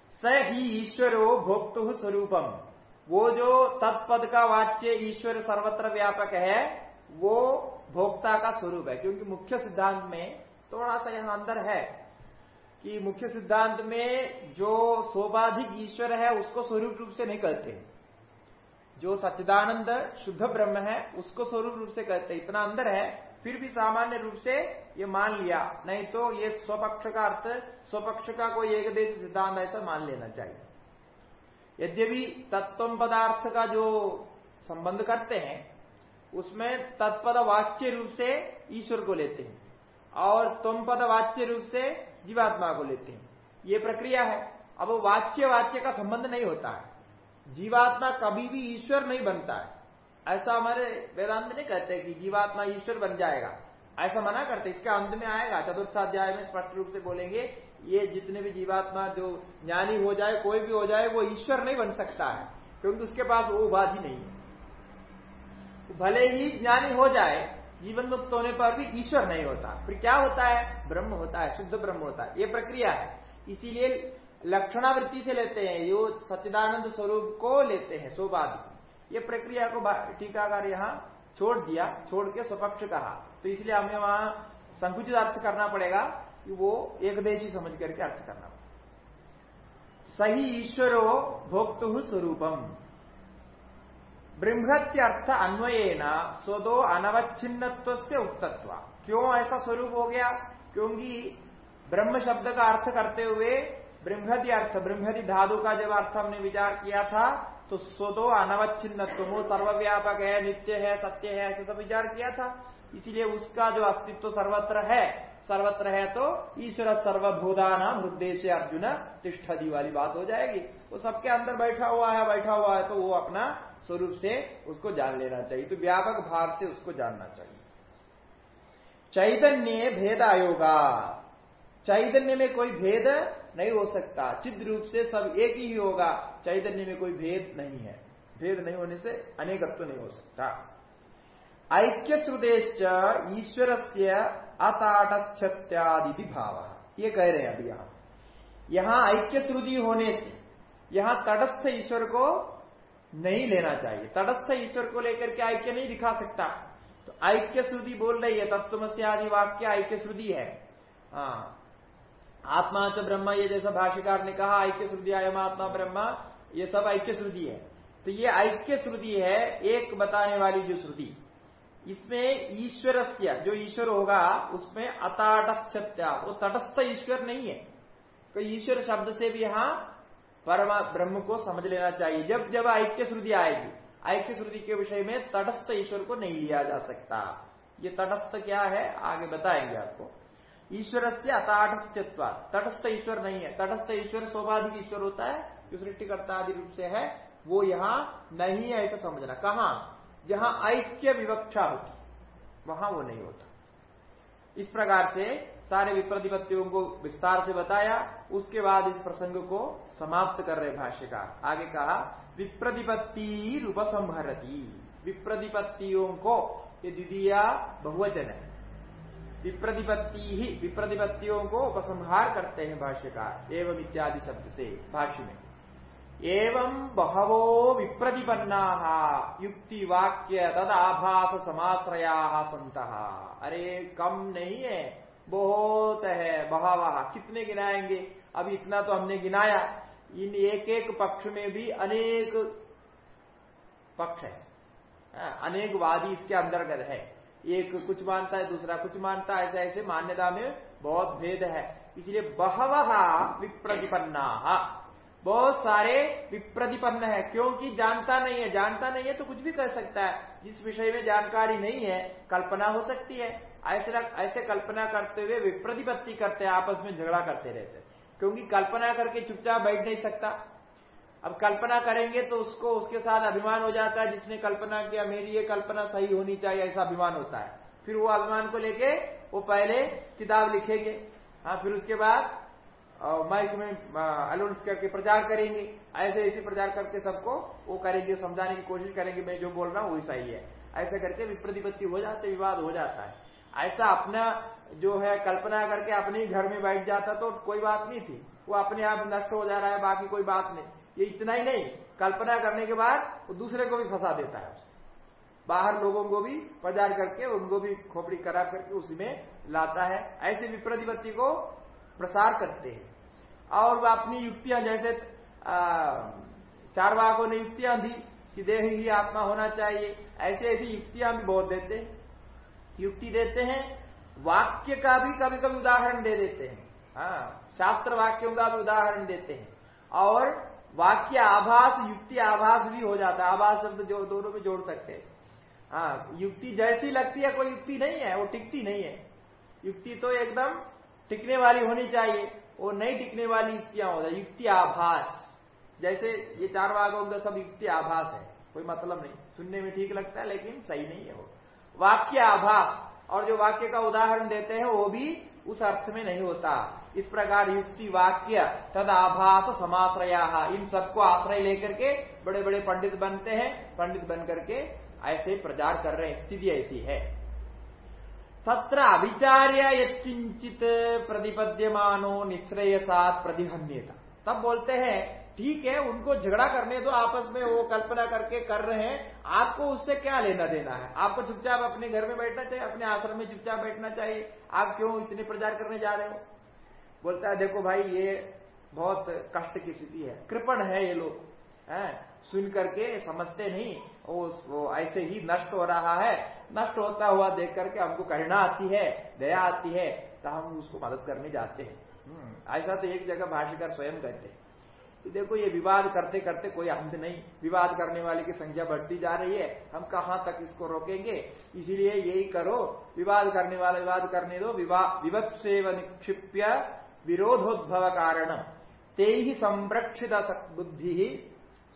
स ही ईश्वरो भोक्तु स्वरूपम। वो जो तत्पद का वाच्य ईश्वर सर्वत्र व्यापक है वो भोक्ता का स्वरूप है, क्योंकि मुख्य सिद्धांत में थोड़ा सा यहाँ अंदर है कि मुख्य सिद्धांत में जो सोपाधिक ईश्वर है, उसको स्वरूप रूप से नहीं कहते। जो सच्चिदानंद शुद्ध ब्रह्म है, उसको स्वरूप रूप से कहते। इतना अंदर है, फिर भी सामान्य रूप से ये मान लिया। नहीं तो ये स्वपक्ष का अर्थ, स्वपक्ष का कोई एक देश सिद्धांत ऐसा मान लेना चाहिए। यद्यपि तत्व पदार्थ का जो संबंध करते हैं उसमें तत्पद वाच्य रूप से ईश्वर को लेते हैं और तुम पद वाच्य रूप से जीवात्मा को लेते हैं। ये प्रक्रिया है। अब वाच्य वाच्य का संबंध नहीं होता है। जीवात्मा कभी भी ईश्वर नहीं बनता है। ऐसा हमारे वेदांत नहीं कहते कि जीवात्मा ईश्वर बन जाएगा। ऐसा मना करते, इसके अंत में आएगा, चतुर्थाध्याय में स्पष्ट रूप से बोलेंगे, ये जितने भी जीवात्मा जो ज्ञानी हो जाए, कोई भी हो जाए, वो ईश्वर नहीं बन सकता है, क्योंकि उसके पास वो उपाधि नहीं है। भले ही ज्ञानी हो जाए, जीवन मुक्त होने पर भी ईश्वर नहीं होता। फिर क्या होता है? ब्रह्म होता है, शुद्ध ब्रह्म होता है। ये प्रक्रिया है। इसीलिए लक्षणावृत्ति से लेते हैं, यो सच्चिदानंद स्वरूप को लेते हैं सोपाधि ये प्रक्रिया को टीकाकार यहाँ छोड़ दिया, छोड़ के स्वपक्ष कहा। तो इसलिए हमें वहाँ संकुचित अर्थ करना पड़ेगा कि वो एकदेशी समझ करके अर्थ करना पड़ेगा। सही ईश्वरो भोक्तु स्वरूपम। बृहत्यर्थ अन्वयेन स्वदो अनवच्छिन्नत्व से उक्तत्व। क्यों ऐसा स्वरूप हो गया? क्योंकि ब्रह्म शब्द का अर्थ करते हुए ब्रह्मति अर्थ ब्रह्मति धातु का जब अर्थ हमने विचार किया था तो स्वदो अनवच्छिन्न वो सर्वव्यापक है, नित्य है, सत्य है, ऐसे सब विचार किया था। इसीलिए उसका जो अस्तित्व सर्वत्र है सर्वत्र है तो ईश्वर सर्वभूता नाम उद्देश्य अर्जुन तिष्ठदी वाली बात हो जाएगी। वो सबके अंदर बैठा हुआ है, बैठा हुआ है तो वो अपना स्वरूप से उसको जान लेना चाहिए। तो व्यापक भाव से उसको जानना चाहिए। चैतन्य भेद आयोगा। चैतन्य में कोई भेद नहीं हो सकता। चिद रूप से सब एक ही होगा। चैतन्य में कोई भेद नहीं है। भेद नहीं होने से अनेकत्व नहीं हो सकता। ऐक्य श्रुदेश ईश्वर से अताटस्थ्यादि भाव। ये कह रहे हैं अभी यहाँ यहाँ ऐक्य श्रुति होने से यहाँ तटस्थ ईश्वर को नहीं लेना चाहिए। तटस्थ ईश्वर को लेकर के ऐक्य नहीं दिखा सकता। तो ऐक्य श्रुति बोल रही है तत्वमस्य आदि वाक्य ऐक्य श्रुति है। हाँ। आत्मा च ब्रह्म, ये जैसा भाष्यकार ने कहा, ऐक्य श्रुति आयम आत्मा ब्रह्म, ये सब ऐक्य श्रुति है। तो ये ऐक्य श्रुति है, एक बताने वाली जो श्रुति। इसमें ईश्वर जो ईश्वर होगा, उसमें अताटस्थत्या वो तटस्थ ईश्वर नहीं है। तो ईश्वर शब्द से भी यहाँ परमा ब्रह्म को समझ लेना चाहिए। जब जब ऐक्य श्रुति आएगी ऐक्य श्रुति के विषय में तटस्थ ईश्वर को नहीं लिया जा सकता। ये तटस्थ क्या है? आगे बताएँगे आपको। ईश्वर से अताटस्थत्व तटस्थ ईश्वर नहीं है। तटस्थ ईश्वर स्वाभाविक ईश्वर होता है जो सृष्टिकर्ता आदि रूप से है। वो यहाँ नहीं है ऐसा समझना। कहा? जहाँ ऐक्य विवक्षा होती। वहाँ वो नहीं होता। इस प्रकार से सारे विप्रतिपत्तियों को विस्तार से बताया, उसके बाद इस प्रसंग को समाप्त कर रहे भाष्यकार। आगे कहा, विप्रतिपत्ति उपसंहरती विप्रतिपत्तियों को ये द्वितीय बहुवचन है। विप्रतिपत्ति ही विप्रतिपत्तियों को उपसंहार करते हैं भाष्यकार, एवं इत्यादि शब्द से भाष्य में। एवं बहवो विप्रतिपन्ना युक्ति वाक्य तद आभास समाश्रया संत अरे, कम नहीं है। बहुत है बहावा। कितने गिनाएँगे? अभी इतना तो हमने गिनाया। इन एक एक पक्ष में भी अनेक पक्ष है। हाँ, अनेक वादी इसके अंतर्गत है। एक कुछ मानता है दूसरा कुछ मानता है। ऐसे ऐसे मान्यता में बहुत भेद है। इसलिए बहव विप्रतिपन्ना। बहुत सारे विप्रतिपन्न है क्योंकि जानता नहीं है। जानता नहीं है तो कुछ भी कर सकता है। जिस विषय में जानकारी नहीं है कल्पना हो सकती है। ऐसे ऐसे कल्पना करते हुए विप्रतिपत्ति करते, आपस में झगड़ा करते रहते क्योंकि कल्पना करके चुपचाप बैठ नहीं सकता। अब कल्पना करेंगे तो उसको, उसके साथ अभिमान हो जाता है, जिसने कल्पना किया, मेरी ये कल्पना सही होनी चाहिए, ऐसा अभिमान होता है। फिर वो अभिमान को लेके, वो पहले किताब लिखेंगे। हाँ फिर उसके बाद माइक में अलाउंस करके प्रचार करेंगे। ऐसे ऐसे प्रचार करके सबको वो करेंगे, समझाने की कोशिश करेंगे, मैं जो बोल रहा हूँ, वही सही है। ऐसे करके विप्रतिपत्ति हो जाते विवाद हो जाता है। ऐसा अपना जो है कल्पना करके अपने ही घर में बैठ जाता तो कोई बात नहीं थी। वो अपने आप नष्ट हो जा रहा है, बाकी कोई बात नहीं। ये इतना ही नहीं। कल्पना करने के बाद वो दूसरे को भी फंसा देता है। बाहर लोगों को भी प्रचार करके उनको भी खोपड़ी खराब करके उसी में लाता है। ऐसे विप्रतिपत्ति को प्रसार करते हैं। और वह अपनी युक्तियाँ जैसे चार वाकों ने युक्तियाँ दी कि देह ही आत्मा होना चाहिए। ऐसी ऐसी युक्तियाँ भी बहुत देते हैं। युक्ति देते हैं, वाक्य का भी कभी कभी उदाहरण दे देते हैं। हाँ शास्त्र वाक्यों का भी उदाहरण देते हैं। और वाक्य आभास, युक्ति आभास भी हो जाता है। आभास शब्द जो दोनों में जोड़ सकते हैं। हाँ युक्ति जैसी लगती है, कोई युक्ति नहीं है, वो टिकती नहीं है। युक्ति तो एकदम टिकने वाली होनी चाहिए, वो नहीं टिकने वाली युक्तियाँ हो जाए। युक्ति आभास, जैसे ये चार भागों का सब युक्ति आभास है, कोई मतलब नहीं। सुनने में ठीक लगता है, लेकिन सही नहीं है वो। वाक्य आभास और जो वाक्य का उदाहरण देते हैं, वो भी उस अर्थ में नहीं होता। इस प्रकार युक्ति वाक्य तद आभास समाश्रया, इन सबको आश्रय लेकर के बड़े बड़े पंडित बनते हैं। पंडित बन करके ऐसे प्रचार कर रहे हैं। स्थिति ऐसी है। तत्र अभिचार्य यकिंचित प्रतिपद्यमानो निश्रेयसात प्रतिहन्यता। तब बोलते हैं ठीक है उनको झगड़ा करने दो आपस में वो कल्पना करके कर रहे हैं। आपको उससे क्या लेना देना है? आपको चुपचाप अपने घर में बैठना चाहिए अपने आश्रम में चुपचाप बैठना चाहिए। आप क्यों इतने प्रचार करने जा रहे हो? बोलता है देखो भाई ये बहुत कष्ट की स्थिति है। कृपण है ये लोग है? सुन करके समझते नहीं वो, वो ऐसे ही नष्ट हो रहा है। नष्ट होता हुआ देख करके हमको करुणा आती है दया आती है तो हम उसको मदद करने जाते हैं। हम्म, ऐसा तो एक जगह भाष्यकार स्वयं कहते हैं। देखो ये विवाद करते करते कोई अंत नहीं, विवाद करने वाले की संख्या बढ़ती जा रही है, हम कहाँ तक इसको रोकेंगे? इसीलिए यही करो, विवाद करने वाला विवाद करने दो विवत से निक्षिप्य विरोधोद्भव कारण। ते ही संरक्षित बुद्धि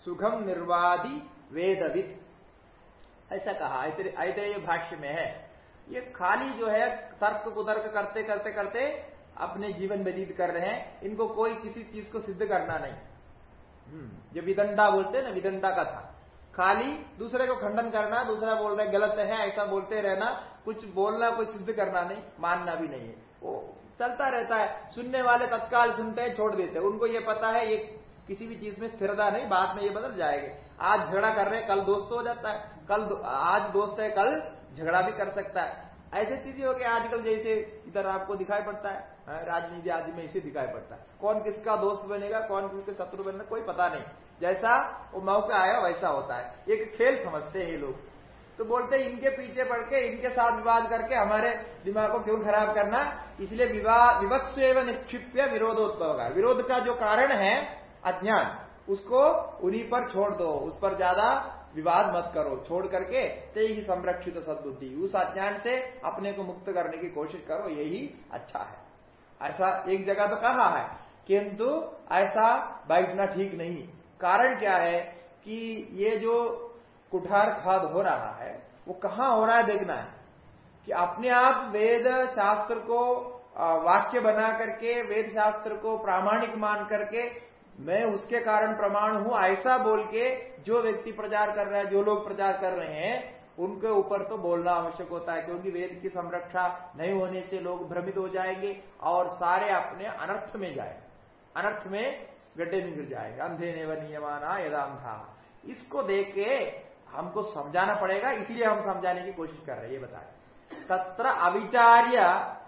सुखम निर्वादी वेदविद ऐसा कहा ऐतरेय भाष्य में है। ये खाली जो है, तर्क कुतर्क करते करते करते अपने जीवन व्यतीत कर रहे हैं, इनको कोई किसी चीज़ को सिद्ध करना नहीं। जो विदंडा बोलते हैं ना विदंडा का था खाली दूसरे को खंडन करना, दूसरा बोल रहा गलत है, ऐसा बोलते रहना, कुछ बोलना, कुछ सिद्ध करना नहीं, मानना भी नहीं है। वो चलता रहता है, सुनने वाले तत्काल सुनते हैं, छोड़ देते हैं। उनको ये पता है, ये किसी भी चीज़ में स्थिरता नहीं बाद में ये बदल जाएँगे। आज झगड़ा कर रहे हैं, कल दोस्त हो जाता है, कल आज दोस्त है, कल झगड़ा भी कर सकता है। ऐसी स्थिति हो गई आजकल जैसे इधर आपको दिखाई पड़ता है हाँ, राजनीति आदि में इसे दिखाई पड़ता है। कौन किसका दोस्त बनेगा कौन किसके शत्रु बनेगा कोई पता नहीं। जैसा वो मौका आया वैसा होता है। एक खेल समझते हैं लोग। तो बोलते हैं इनके पीछे पड़ के इनके साथ विवाद करके हमारे दिमाग को क्यों खराब करना? इसलिए विवत्स एवं निक्षिप्य विरोधोत्पव का। विरोध का जो कारण है अज्ञान उसको उन्हीं पर छोड़ दो उस पर ज़्यादा विवाद मत करो, छोड़ करके ते ही संरक्षित सदबुद्धि। उस अज्ञान से अपने को मुक्त करने की कोशिश करो, यही अच्छा है। ऐसा एक जगह तो कहा है, किंतु ऐसा बैठना ठीक नहीं। कारण क्या है कि ये जो कुठार खाद हो रहा है, वो कहाँ हो रहा है देखना है। कि अपने आप वेद शास्त्र को वाक्य बना करके, वेद शास्त्र को प्रामाणिक मान करके मैं उसके कारण प्रमाण हूँ, ऐसा बोल के जो व्यक्ति प्रचार कर रहा है, जो लोग प्रचार कर रहे हैं, उनके ऊपर तो बोलना आवश्यक होता है, क्योंकि वेद की संरक्षा नहीं होने से लोग भ्रमित हो जाएँगे और सारे अपने अनर्थ में जाए। अनर्थ में गड्ढे में गिर जाएँगे। अंधे ने व नियमाना यदाम था इसको देख के हमको समझाना पड़ेगा, इसलिए हम समझाने की कोशिश कर रहे हैं, ये बताए। तत्र अविचार्य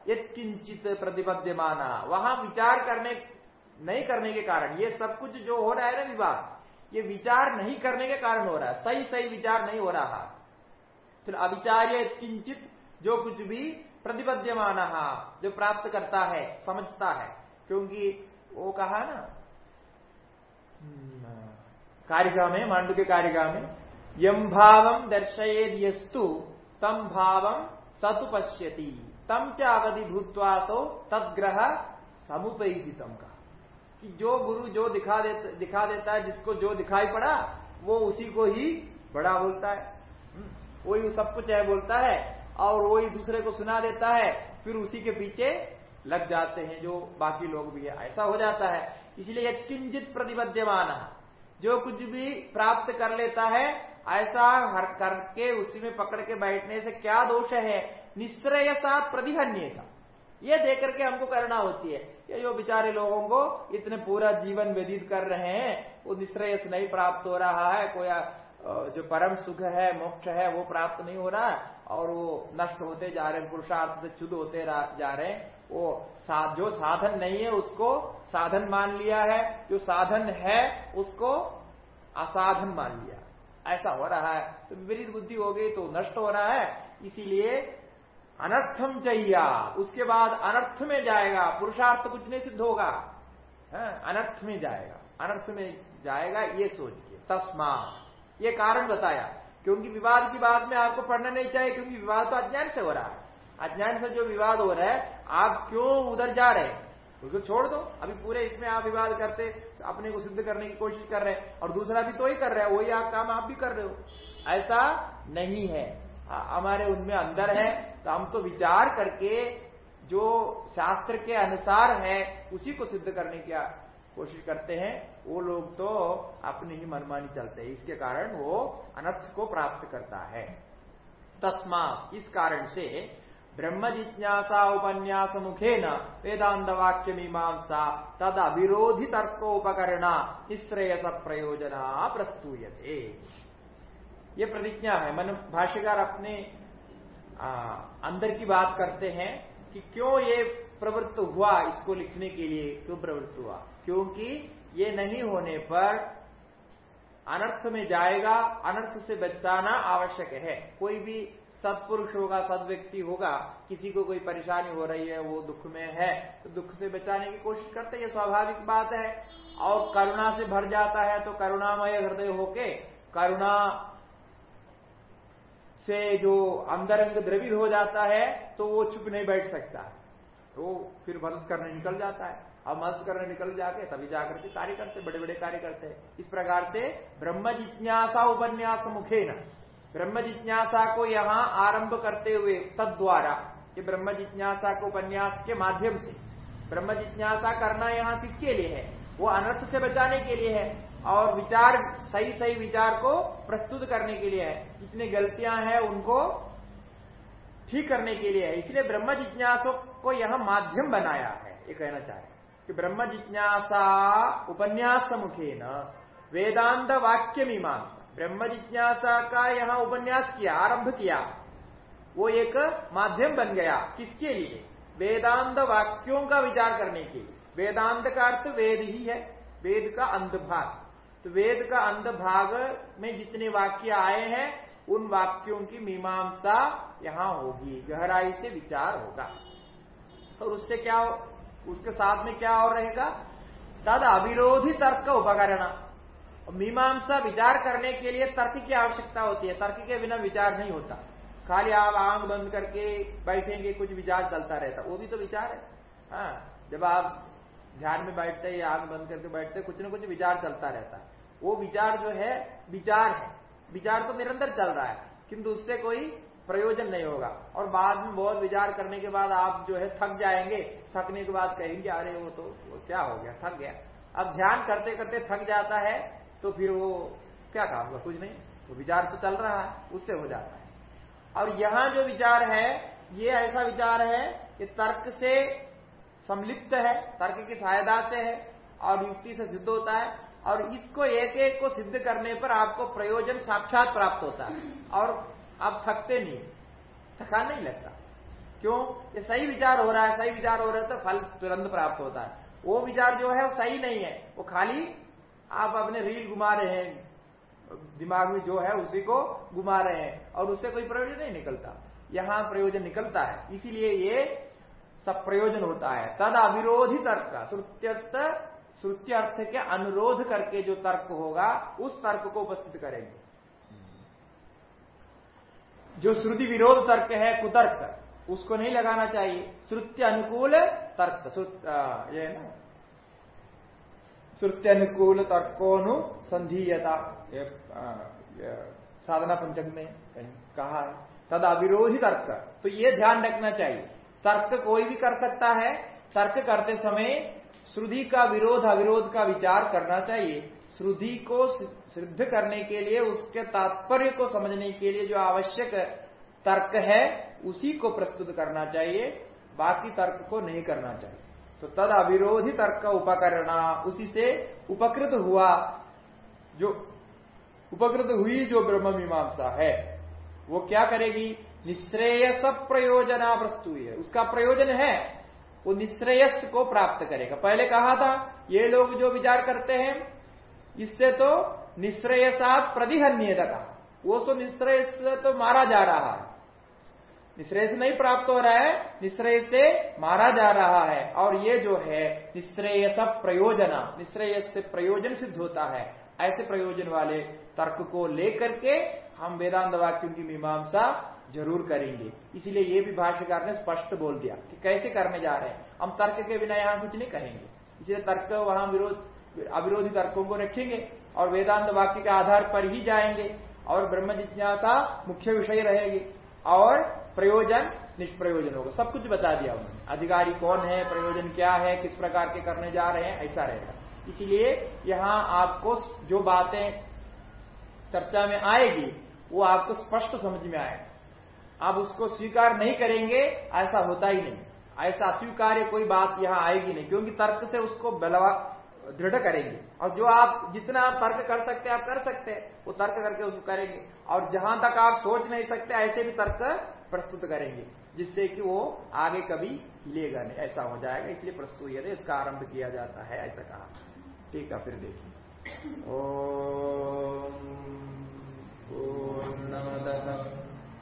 यकिंचित प्रतिपद्यमाना। वहाँ विचार करने नहीं करने के कारण। ये सब कुछ जो हो रहा है ना विवाद, ये विचार नहीं करने के कारण हो रहा है। सही सही विचार नहीं हो रहा। फिर अविचार्य किंचित जो कुछ भी प्रतिपद्यमान जो प्राप्त करता है, समझता है, क्योंकि वो कहा ना कारिका में मांडू के कारिका में यम भावम दर्शयेद यस्तु तम भावम सतु पश्यति तम च अवधि भूतवासो तदग्रह समुपहितम का जो गुरु जो दिखा देता दिखा देता है जिसको जो दिखाई पड़ा वो उसी को ही बड़ा बोलता है। हम्म, वही सब कुछ है बोलता है और वही दूसरे को सुना देता है फिर उसी के पीछे लग जाते हैं जो बाकी लोग भी है। ऐसा हो जाता है। इसलिए यह किंचित प्रतिबद्धमान जो कुछ भी प्राप्त कर लेता है ऐसा हर करके उसी में पकड़ के बैठने से क्या दोष है? निश्चय साथ प्रतिहन्य का ये देख करके हमको करना होती है। ये जो बेचारे लोगों को इतने पूरा जीवन व्यतीत कर रहे हैं वो निश्रेयस नहीं प्राप्त हो रहा है कोई जो परम सुख है मोक्ष है वो प्राप्त नहीं हो रहा और वो नष्ट होते जा रहे हैं पुरुषार्थ से चुद होते जा रहे हैं वो सा, जो साधन नहीं है उसको साधन मान लिया है जो साधन है उसको असाधन मान लिया। ऐसा हो रहा है तो विपरीत बुद्धि हो गई तो नष्ट हो रहा है इसीलिए अनर्थम चाहिए उसके बाद अनर्थ में जाएगा, पुरुषार्थ कुछ नहीं सिद्ध होगा। है? अनर्थ में जाएगा। अनर्थ में जाएगा, ये सोचिए तस्मा ये कारण बताया, क्योंकि विवाद की बात में आपको पढ़ना नहीं चाहिए, क्योंकि विवाद तो अज्ञान से हो रहा है। अज्ञान से जो विवाद हो रहा है, आप क्यों उधर जा रहे हैं? उसको छोड़ दो। अभी पूरे इसमें आप विवाद करते, अपने को सिद्ध करने की कोशिश कर रहे हैं, और दूसरा भी तो ही कर रहा है, वही आप काम आप भी कर रहे हो। ऐसा नहीं है। हमारे उनमें अंदर है तो हम तो विचार करके जो शास्त्र के अनुसार है, उसी को सिद्ध करने की कोशिश करते हैं। वो लोग तो अपनी ही मनमानी चलते हैं। इसके कारण वो अनर्थ को प्राप्त करता है। तस्मा इस कारण से ब्रह्म जिज्ञासा उपन्यास मुखे न वेदांत वाक्य मीमांसा तद अविरोधी तर्कोपकरणा निश्रेयस प्रयोजना प्रस्तुयते। ये प्रतिज्ञा है। मन भाष्यकार अपने आ, अंदर की बात करते हैं कि क्यों ये प्रवृत्त हुआ इसको लिखने के लिए क्यों प्रवृत्त हुआ? क्योंकि ये नहीं होने पर अनर्थ में जाएगा अनर्थ से बचाना आवश्यक है। कोई भी सत्पुरुष होगा सद व्यक्ति होगा किसी को कोई परेशानी हो रही है वो दुख में है तो दुख से बचाने की कोशिश करते ये स्वाभाविक बात है। और करुणा से भर जाता है तो करुणामय हृदय होके करुणा से जो अंदर अंग द्रवित हो जाता है तो वो चुप नहीं बैठ सकता। तो फिर मदद करने निकल जाता है। अब मदद करने निकल जाके तभी जाकर के कार्य करते बड़े बड़े कार्य करते। हैं इस प्रकार से ब्रह्म जिज्ञासा उपन्यास मुखे न ब्रह्म जिज्ञासा को यहाँ आरंभ करते हुए तद द्वारा ये ब्रह्म जिज्ञासा को उपन्यास के माध्यम से। ब्रह्म जिज्ञासा करना यहाँ किसके लिए है? वो अनर्थ से बचाने के लिए है और विचार सही सही विचार को प्रस्तुत करने के लिए है। जितनी गलतियाँ हैं उनको ठीक करने के लिए। है इसलिए ब्रह्म जिज्ञासों को यह माध्यम बनाया है, ये कहना चाहे कि ब्रह्म जिज्ञासा उपन्यास मुखे न वेदांत वाक्य मीमांसा ब्रह्म जिज्ञासा का यहाँ उपन्यास किया, आरंभ किया, वो एक माध्यम बन गया। किसके लिए? वेदांत वाक्यों का विचार करने के लिए। वेदांत का अर्थ वेद ही है, वेद का अंधभाग। तो वेद का अंध भाग में जितने वाक्य आए हैं, उन वाक्यों की मीमांसा यहाँ होगी, गहराई से विचार होगा। और उससे क्या उसके साथ में क्या और रहेगा? तद अविरोधी तर्क का उपकरण। मीमांसा विचार करने के लिए तर्क की आवश्यकता होती है। तर्क के बिना विचार नहीं होता। खाली आप आँख बंद करके बैठेंगे, कुछ विचार चलता रहता। वो भी तो विचार है। हाँ जब आप ध्यान में बैठते या आँख बंद करके बैठते कुछ ना कुछ विचार चलता रहता। है वो विचार जो है, विचार है। विचार तो निरंतर चल रहा है, किंतु उससे कोई प्रयोजन नहीं होगा। और बाद में बहुत विचार करने के बाद आप जो है थक जाएँगे। थकने के बाद कहेंगे, अरे, वो तो वो क्या हो गया, थक गया। अब ध्यान करते करते थक जाता है तो फिर वो क्या काम होगा कुछ नहीं। तो विचार तो चल रहा है, उससे हो जाता है। और यहाँ जो विचार है, ये ऐसा विचार है कि तर्क से संलिप्त है, तर्क की सहायता से है, और युक्ति से सिद्ध होता है। और इसको एक एक को सिद्ध करने पर आपको प्रयोजन साक्षात प्राप्त होता है। और आप थकते नहीं थका नहीं लगता। क्यों? ये सही विचार हो रहा है, सही विचार हो रहा है तो फल तुरंत प्राप्त होता है। वो विचार जो है वो सही नहीं है। वो खाली आप अपने रील घुमा रहे हैं, दिमाग में जो है उसी को घुमा रहे हैं और उससे कोई प्रयोजन नहीं निकलता। यहाँ प्रयोजन निकलता है। इसीलिए ये सब प्रयोजन होता है। तद अविरोधी तर्क श्रुत्यस्त श्रुति अर्थ के अनुरोध करके जो तर्क होगा, उस तर्क को उपस्थित करेंगे। जो श्रुति विरोध तर्क है, कुतर्क, उसको नहीं लगाना चाहिए। श्रुति अनुकूल तर्क ये ना? श्रुति अनुकूल तर्कोनुसंधीयता साधना पंचक में कहीं कहा है। तद अविरोधी तर्क। तो ये ध्यान रखना चाहिए। तर्क कोई भी कर सकता है। तर्क करते समय श्रुति का विरोध, अविरोध का विचार करना चाहिए। श्रुति को सिद्ध करने के लिए, उसके तात्पर्य को समझने के लिए जो आवश्यक तर्क है, उसी को प्रस्तुत करना चाहिए। बाकी तर्क को नहीं करना चाहिए। तो तद अविरोधी तर्क का उपकरणा, उसी से उपकृत हुआ जो, उपकृत हुई जो ब्रह्म मीमांसा है। वो क्या करेगी? निश्रेयस प्रयोजना प्रस्तुत है उसका प्रयोजन है। वो निश्रेयस को प्राप्त करेगा। पहले कहा था, ये लोग जो विचार करते हैं, इससे तो निश्रेयसात प्रतिहन्यता कहा। वो तो निश्रेयस तो मारा जा रहा है। निश्रेय से नहीं प्राप्त हो रहा है निश्रेय से मारा जा रहा है। और ये जो है, निश्रेयस प्रयोजना निश्रेय से प्रयोजन सिद्ध होता है। ऐसे प्रयोजन वाले तर्क को लेकर के हम वेदांत वाक्यों की मीमांसा ज़रूर करेंगे। इसीलिए ये भी भाष्यकार ने स्पष्ट बोल दिया कि कैसे करने जा रहे हैं। हम तर्क के बिना यहाँ कुछ नहीं कहेंगे। इसलिए तर्क वहाँ विरोध अविरोधी तर्कों को रखेंगे और वेदांत वाक्य के आधार पर ही जाएँगे और ब्रह्म जिज्ञासा मुख्य विषय रहेगी और प्रयोजन निष्प्रयोजन होगा। सब कुछ बता दिया उन्होंने। अधिकारी कौन है, प्रयोजन क्या है, किस प्रकार के करने जा रहे हैं, ऐसा रहेगा। इसलिए यहाँ आपको जो बातें चर्चा में आएगी, वो आपको स्पष्ट समझ में आएगा। आप उसको स्वीकार नहीं करेंगे, ऐसा होता ही नहीं। ऐसा अस्वीकार्य कोई बात यहाँ आएगी नहीं, क्योंकि तर्क से उसको बलवा, दृढ़ करेंगे। और जो आप, जितना आप तर्क कर सकते आप कर सकते हैं, वो तर्क करके उसको करेंगे। और जहाँ तक आप सोच नहीं सकते, ऐसे भी तर्क प्रस्तुत करेंगे, जिससे कि वो आगे कभी लेगा नहीं। ऐसा हो जाएगा, इसलिए प्रस्तुत यदि इसका आरंभ किया जाता है, ऐसा कहा। ठीक है, फिर देखिए। ओ पूर्णमद